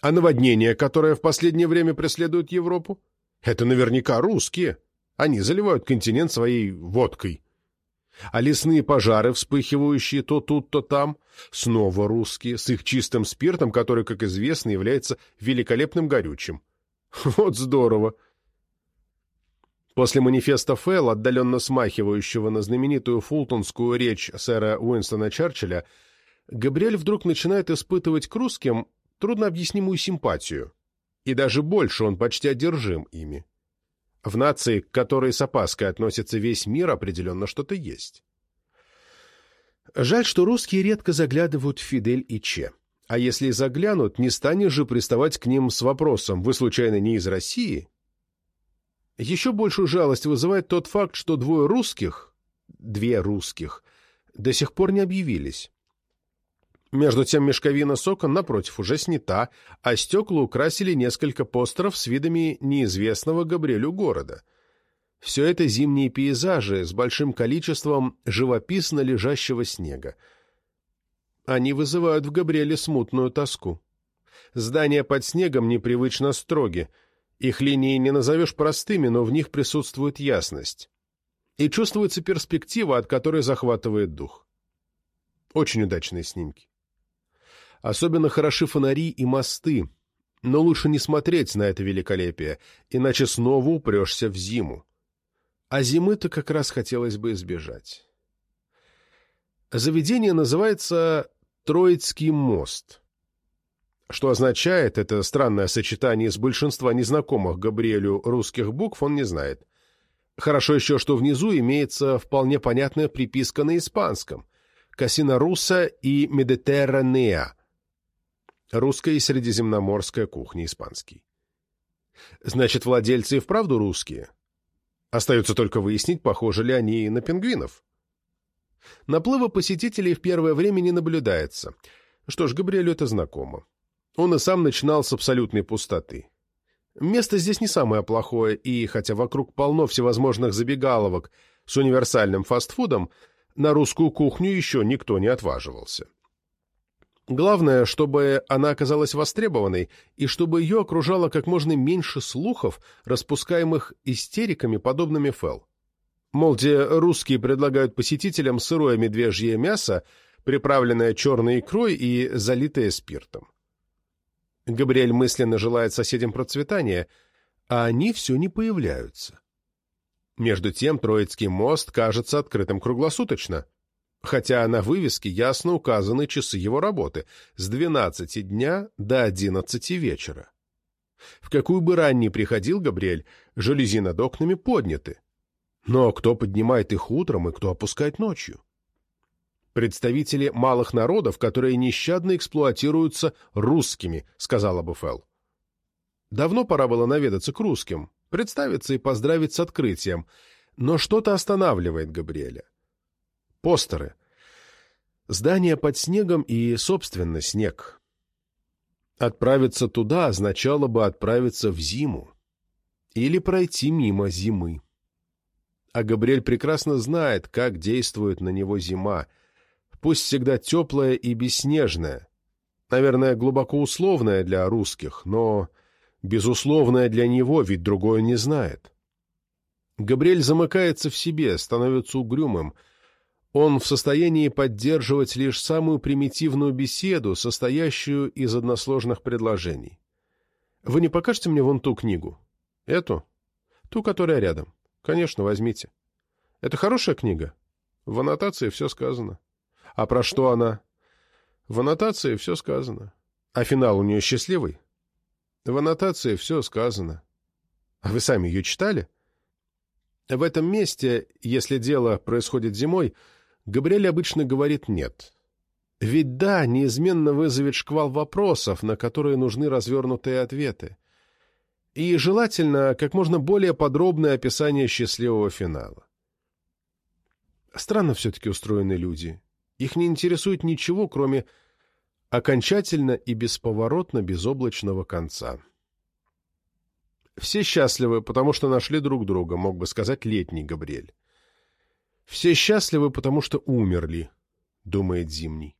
А наводнение, которое в последнее время преследует Европу? Это наверняка русские. Они заливают континент своей водкой. А лесные пожары, вспыхивающие то тут, то там, снова русские, с их чистым спиртом, который, как известно, является великолепным горючим. <laughs> Вот здорово! После манифеста Фэлл, отдаленно смахивающего на знаменитую фултонскую речь сэра Уинстона Черчилля, Габриэль вдруг начинает испытывать к русским труднообъяснимую симпатию. И даже больше он почти одержим ими. В нации, к которой с опаской относится весь мир, определенно что-то есть. Жаль, что русские редко заглядывают в Фидель и Че. А если и заглянут, не станешь же приставать к ним с вопросом «Вы, случайно, не из России?» Еще большую жалость вызывает тот факт, что двое русских, две русских, до сих пор не объявились. Между тем мешковина сока, напротив, уже снята, а стекла украсили несколько постеров с видами неизвестного Габриэлю города. Все это зимние пейзажи с большим количеством живописно лежащего снега. Они вызывают в Габриэле смутную тоску. Здания под снегом непривычно строги, их линии не назовешь простыми, но в них присутствует ясность. И чувствуется перспектива, от которой захватывает дух. Очень удачные снимки. Особенно хороши фонари и мосты, но лучше не смотреть на это великолепие, иначе снова упрешься в зиму. А зимы-то как раз хотелось бы избежать. Заведение называется Троицкий мост. Что означает это странное сочетание из большинства незнакомых Габриэлю русских букв, он не знает. Хорошо еще, что внизу имеется вполне понятная приписка на испанском «Касина Руса» и «Медитерранеа» — русская и средиземноморская кухня испанский. Значит, владельцы и вправду русские? Остается только выяснить, похожи ли они на пингвинов. Наплыва посетителей в первое время не наблюдается. Что ж, Габриэлю это знакомо. Он и сам начинал с абсолютной пустоты. Место здесь не самое плохое, и, хотя вокруг полно всевозможных забегаловок с универсальным фастфудом, на русскую кухню еще никто не отваживался. Главное, чтобы она оказалась востребованной, и чтобы ее окружало как можно меньше слухов, распускаемых истериками, подобными Фэл. Мол, где русские предлагают посетителям сырое медвежье мясо, приправленное черной икрой и залитое спиртом. Габриэль мысленно желает соседям процветания, а они все не появляются. Между тем Троицкий мост кажется открытым круглосуточно, хотя на вывеске ясно указаны часы его работы с 12 дня до 11 вечера. В какую бы рань ни приходил Габриэль, жалюзи над окнами подняты. Но кто поднимает их утром и кто опускает ночью? Представители малых народов, которые нещадно эксплуатируются русскими, сказала бы Фелл. Давно пора было наведаться к русским, представиться и поздравить с открытием, но что-то останавливает Габриэля. Постеры. Здание под снегом и, собственно, снег. Отправиться туда означало бы отправиться в зиму или пройти мимо зимы. А Габриэль прекрасно знает, как действует на него зима, пусть всегда теплая и бесснежная, наверное, глубоко условная для русских, но безусловная для него, ведь другое не знает. Габриэль замыкается в себе, становится угрюмым. Он в состоянии поддерживать лишь самую примитивную беседу, состоящую из односложных предложений. «Вы не покажете мне вон ту книгу?» «Эту?» «Ту, которая рядом?» «Конечно, возьмите». «Это хорошая книга?» «В аннотации все сказано». «А про что она?» «В аннотации все сказано». «А финал у нее счастливый?» В аннотации все сказано. А вы сами ее читали? В этом месте, если дело происходит зимой, Габриэль обычно говорит «нет». Ведь «да» неизменно вызовет шквал вопросов, на которые нужны развернутые ответы. И желательно как можно более подробное описание счастливого финала. Странно все-таки устроены люди. Их не интересует ничего, кроме окончательно и бесповоротно безоблачного конца. Все счастливы, потому что нашли друг друга, мог бы сказать летний Габриэль. Все счастливы, потому что умерли, думает зимний.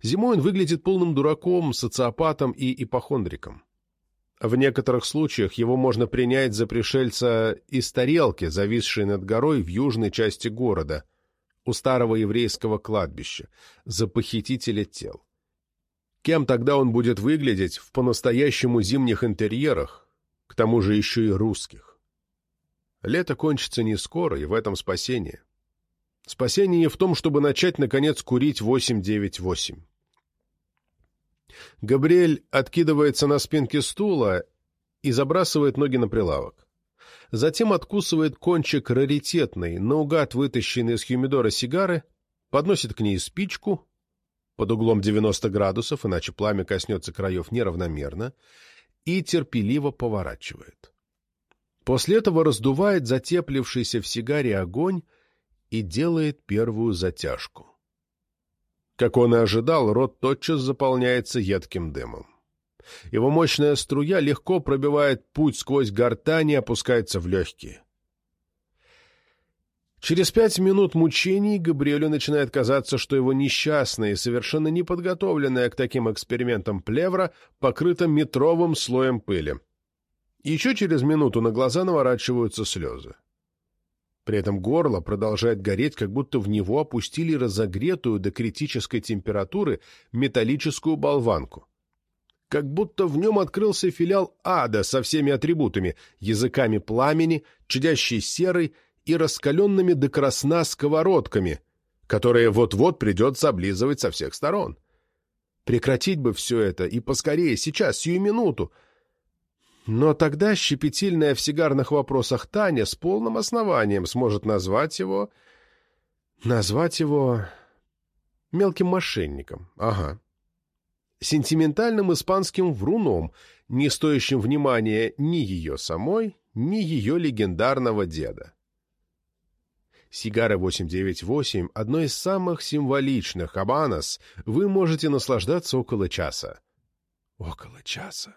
Зимой он выглядит полным дураком, социопатом и ипохондриком. В некоторых случаях его можно принять за пришельца из тарелки, зависшей над горой в южной части города, у старого еврейского кладбища, за похитителя тел. Кем тогда он будет выглядеть в по-настоящему зимних интерьерах, к тому же еще и русских? Лето кончится не скоро, и в этом спасение. Спасение в том, чтобы начать, наконец, курить 898. Габриэль откидывается на спинке стула и забрасывает ноги на прилавок. Затем откусывает кончик раритетной, наугад вытащенной из хюмидора сигары, подносит к ней спичку под углом 90 градусов, иначе пламя коснется краев неравномерно, и терпеливо поворачивает. После этого раздувает затеплившийся в сигаре огонь и делает первую затяжку. Как он и ожидал, рот тотчас заполняется едким дымом. Его мощная струя легко пробивает путь сквозь гортань и опускается в легкие. Через пять минут мучений Габриэлю начинает казаться, что его несчастная и совершенно неподготовленная к таким экспериментам плевра покрыта метровым слоем пыли. Еще через минуту на глаза наворачиваются слезы. При этом горло продолжает гореть, как будто в него опустили разогретую до критической температуры металлическую болванку как будто в нем открылся филиал ада со всеми атрибутами — языками пламени, чадящей серой и раскаленными до красна сковородками, которые вот-вот придется облизывать со всех сторон. Прекратить бы все это, и поскорее, сейчас, сию минуту. Но тогда щепетильная в сигарных вопросах Таня с полным основанием сможет назвать его... Назвать его... мелким мошенником. Ага сентиментальным испанским вруном, не стоящим внимания ни ее самой, ни ее легендарного деда. Сигара 898 – одно из самых символичных Абанос, вы можете наслаждаться около часа. Около часа.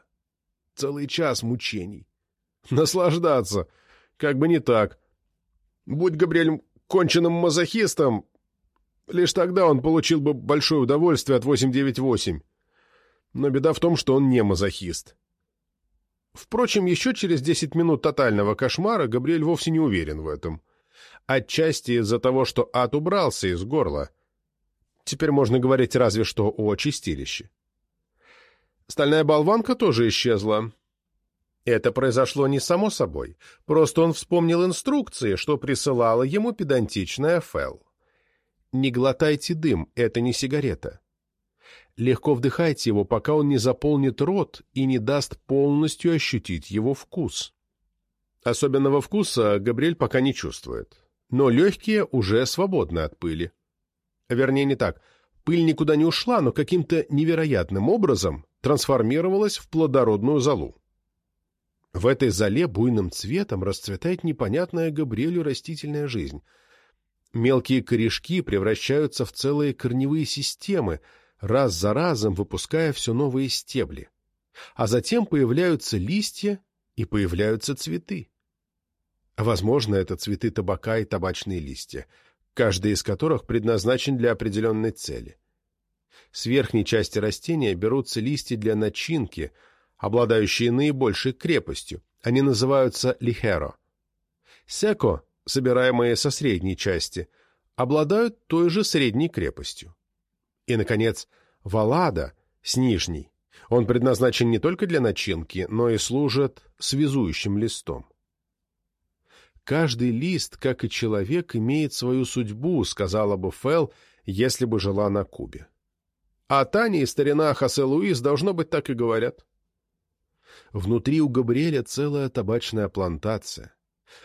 Целый час мучений. Наслаждаться. Как бы не так. Будь Габриэль конченным мазохистом, лишь тогда он получил бы большое удовольствие от 898 но беда в том, что он не мазохист. Впрочем, еще через 10 минут тотального кошмара Габриэль вовсе не уверен в этом. Отчасти из-за того, что ад убрался из горла. Теперь можно говорить разве что о чистилище. Стальная болванка тоже исчезла. Это произошло не само собой, просто он вспомнил инструкции, что присылала ему педантичная Фэл. «Не глотайте дым, это не сигарета легко вдыхайте его, пока он не заполнит рот и не даст полностью ощутить его вкус. Особенного вкуса Габриэль пока не чувствует, но легкие уже свободны от пыли. Вернее, не так. Пыль никуда не ушла, но каким-то невероятным образом трансформировалась в плодородную золу. В этой зале буйным цветом расцветает непонятная Габриэлю растительная жизнь. Мелкие корешки превращаются в целые корневые системы, раз за разом выпуская все новые стебли. А затем появляются листья и появляются цветы. Возможно, это цветы табака и табачные листья, каждый из которых предназначен для определенной цели. С верхней части растения берутся листья для начинки – обладающие наибольшей крепостью. Они называются лихеро. Секо, собираемые со средней части, обладают той же средней крепостью. И, наконец, валада с нижней. Он предназначен не только для начинки, но и служит связующим листом. «Каждый лист, как и человек, имеет свою судьбу», — сказала бы Фэл, если бы жила на Кубе. А Таня и старина Хосе Луис, должно быть, так и говорят. Внутри у Габриэля целая табачная плантация.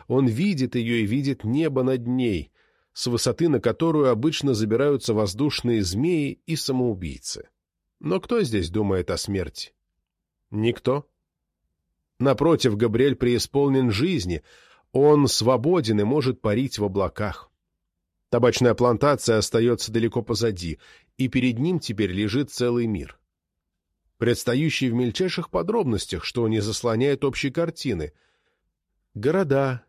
Он видит ее и видит небо над ней, с высоты на которую обычно забираются воздушные змеи и самоубийцы. Но кто здесь думает о смерти? Никто. Напротив, Габриэль преисполнен жизни, он свободен и может парить в облаках. Табачная плантация остается далеко позади, и перед ним теперь лежит целый мир предстающий в мельчайших подробностях, что не заслоняет общей картины. Города,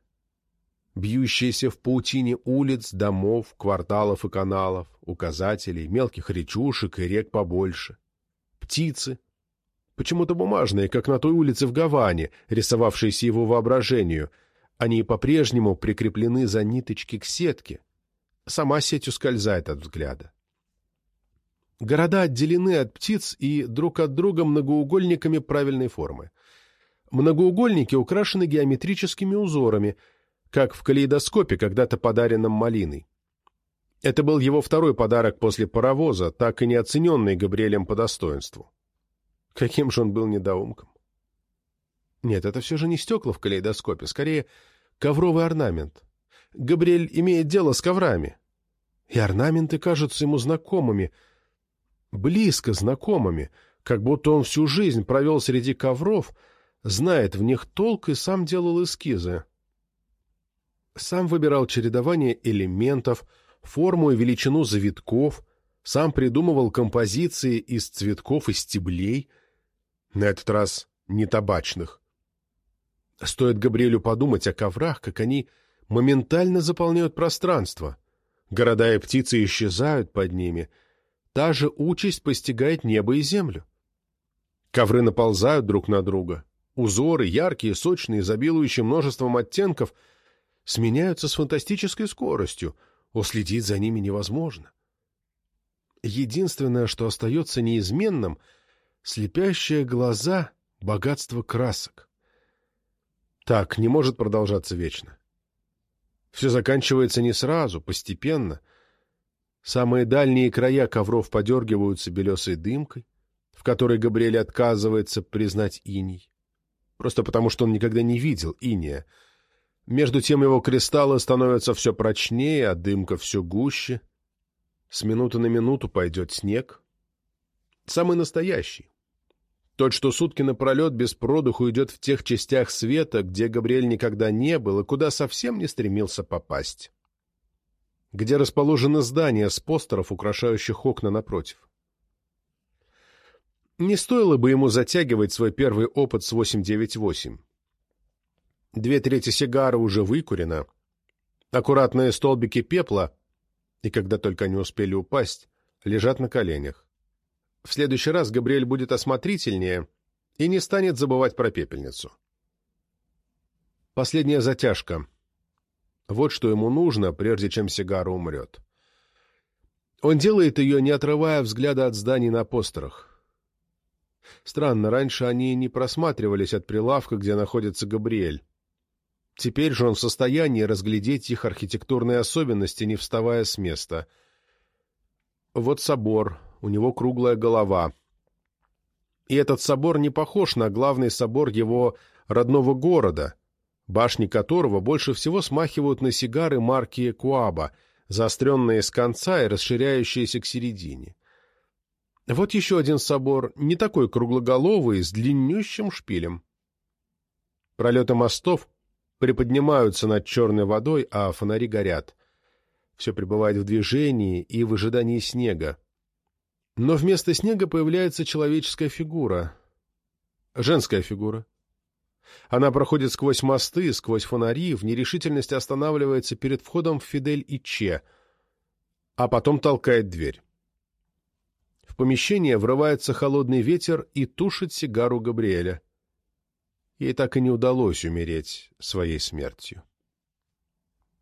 бьющиеся в паутине улиц, домов, кварталов и каналов, указателей, мелких речушек и рек побольше. Птицы, почему-то бумажные, как на той улице в Гаване, рисовавшиеся его воображению. Они по-прежнему прикреплены за ниточки к сетке. Сама сеть ускользает от взгляда. Города отделены от птиц и друг от друга многоугольниками правильной формы. Многоугольники украшены геометрическими узорами, как в калейдоскопе, когда-то подаренном малиной. Это был его второй подарок после паровоза, так и не оцененный Габриэлем по достоинству. Каким же он был недоумком. Нет, это все же не стекла в калейдоскопе, скорее ковровый орнамент. Габриэль имеет дело с коврами. И орнаменты кажутся ему знакомыми — близко знакомыми, как будто он всю жизнь провел среди ковров, знает в них толк и сам делал эскизы. Сам выбирал чередование элементов, форму и величину завитков, сам придумывал композиции из цветков и стеблей, на этот раз не табачных. Стоит Габриэлю подумать о коврах, как они моментально заполняют пространство. Города и птицы исчезают под ними — Та же участь постигает небо и землю. Ковры наползают друг на друга. Узоры, яркие, сочные, изобилующие множеством оттенков, сменяются с фантастической скоростью. Уследить за ними невозможно. Единственное, что остается неизменным — слепящие глаза, богатство красок. Так не может продолжаться вечно. Все заканчивается не сразу, постепенно — Самые дальние края ковров подергиваются белесой дымкой, в которой Габриэль отказывается признать иней. Просто потому, что он никогда не видел иния. Между тем его кристаллы становятся все прочнее, а дымка все гуще. С минуты на минуту пойдет снег. Самый настоящий. Тот, что сутки напролет без продуху идет в тех частях света, где Габриэль никогда не был и куда совсем не стремился попасть где расположены здания с постеров, украшающих окна напротив. Не стоило бы ему затягивать свой первый опыт с 898. Две трети сигары уже выкурено, аккуратные столбики пепла, и когда только они успели упасть, лежат на коленях. В следующий раз Габриэль будет осмотрительнее и не станет забывать про пепельницу. Последняя затяжка — вот что ему нужно, прежде чем сигара умрет. Он делает ее, не отрывая взгляда от зданий на постерах. Странно, раньше они не просматривались от прилавка, где находится Габриэль. Теперь же он в состоянии разглядеть их архитектурные особенности, не вставая с места. Вот собор, у него круглая голова. И этот собор не похож на главный собор его родного города, башни которого больше всего смахивают на сигары марки Куаба, заостренные с конца и расширяющиеся к середине. Вот еще один собор, не такой круглоголовый, с длиннющим шпилем. Пролеты мостов приподнимаются над черной водой, а фонари горят. Все пребывает в движении и в ожидании снега. Но вместо снега появляется человеческая фигура. Женская фигура. Она проходит сквозь мосты, сквозь фонари, в нерешительности останавливается перед входом в Фидель и Че, а потом толкает дверь помещение врывается холодный ветер и тушит сигару Габриэля. Ей так и не удалось умереть своей смертью.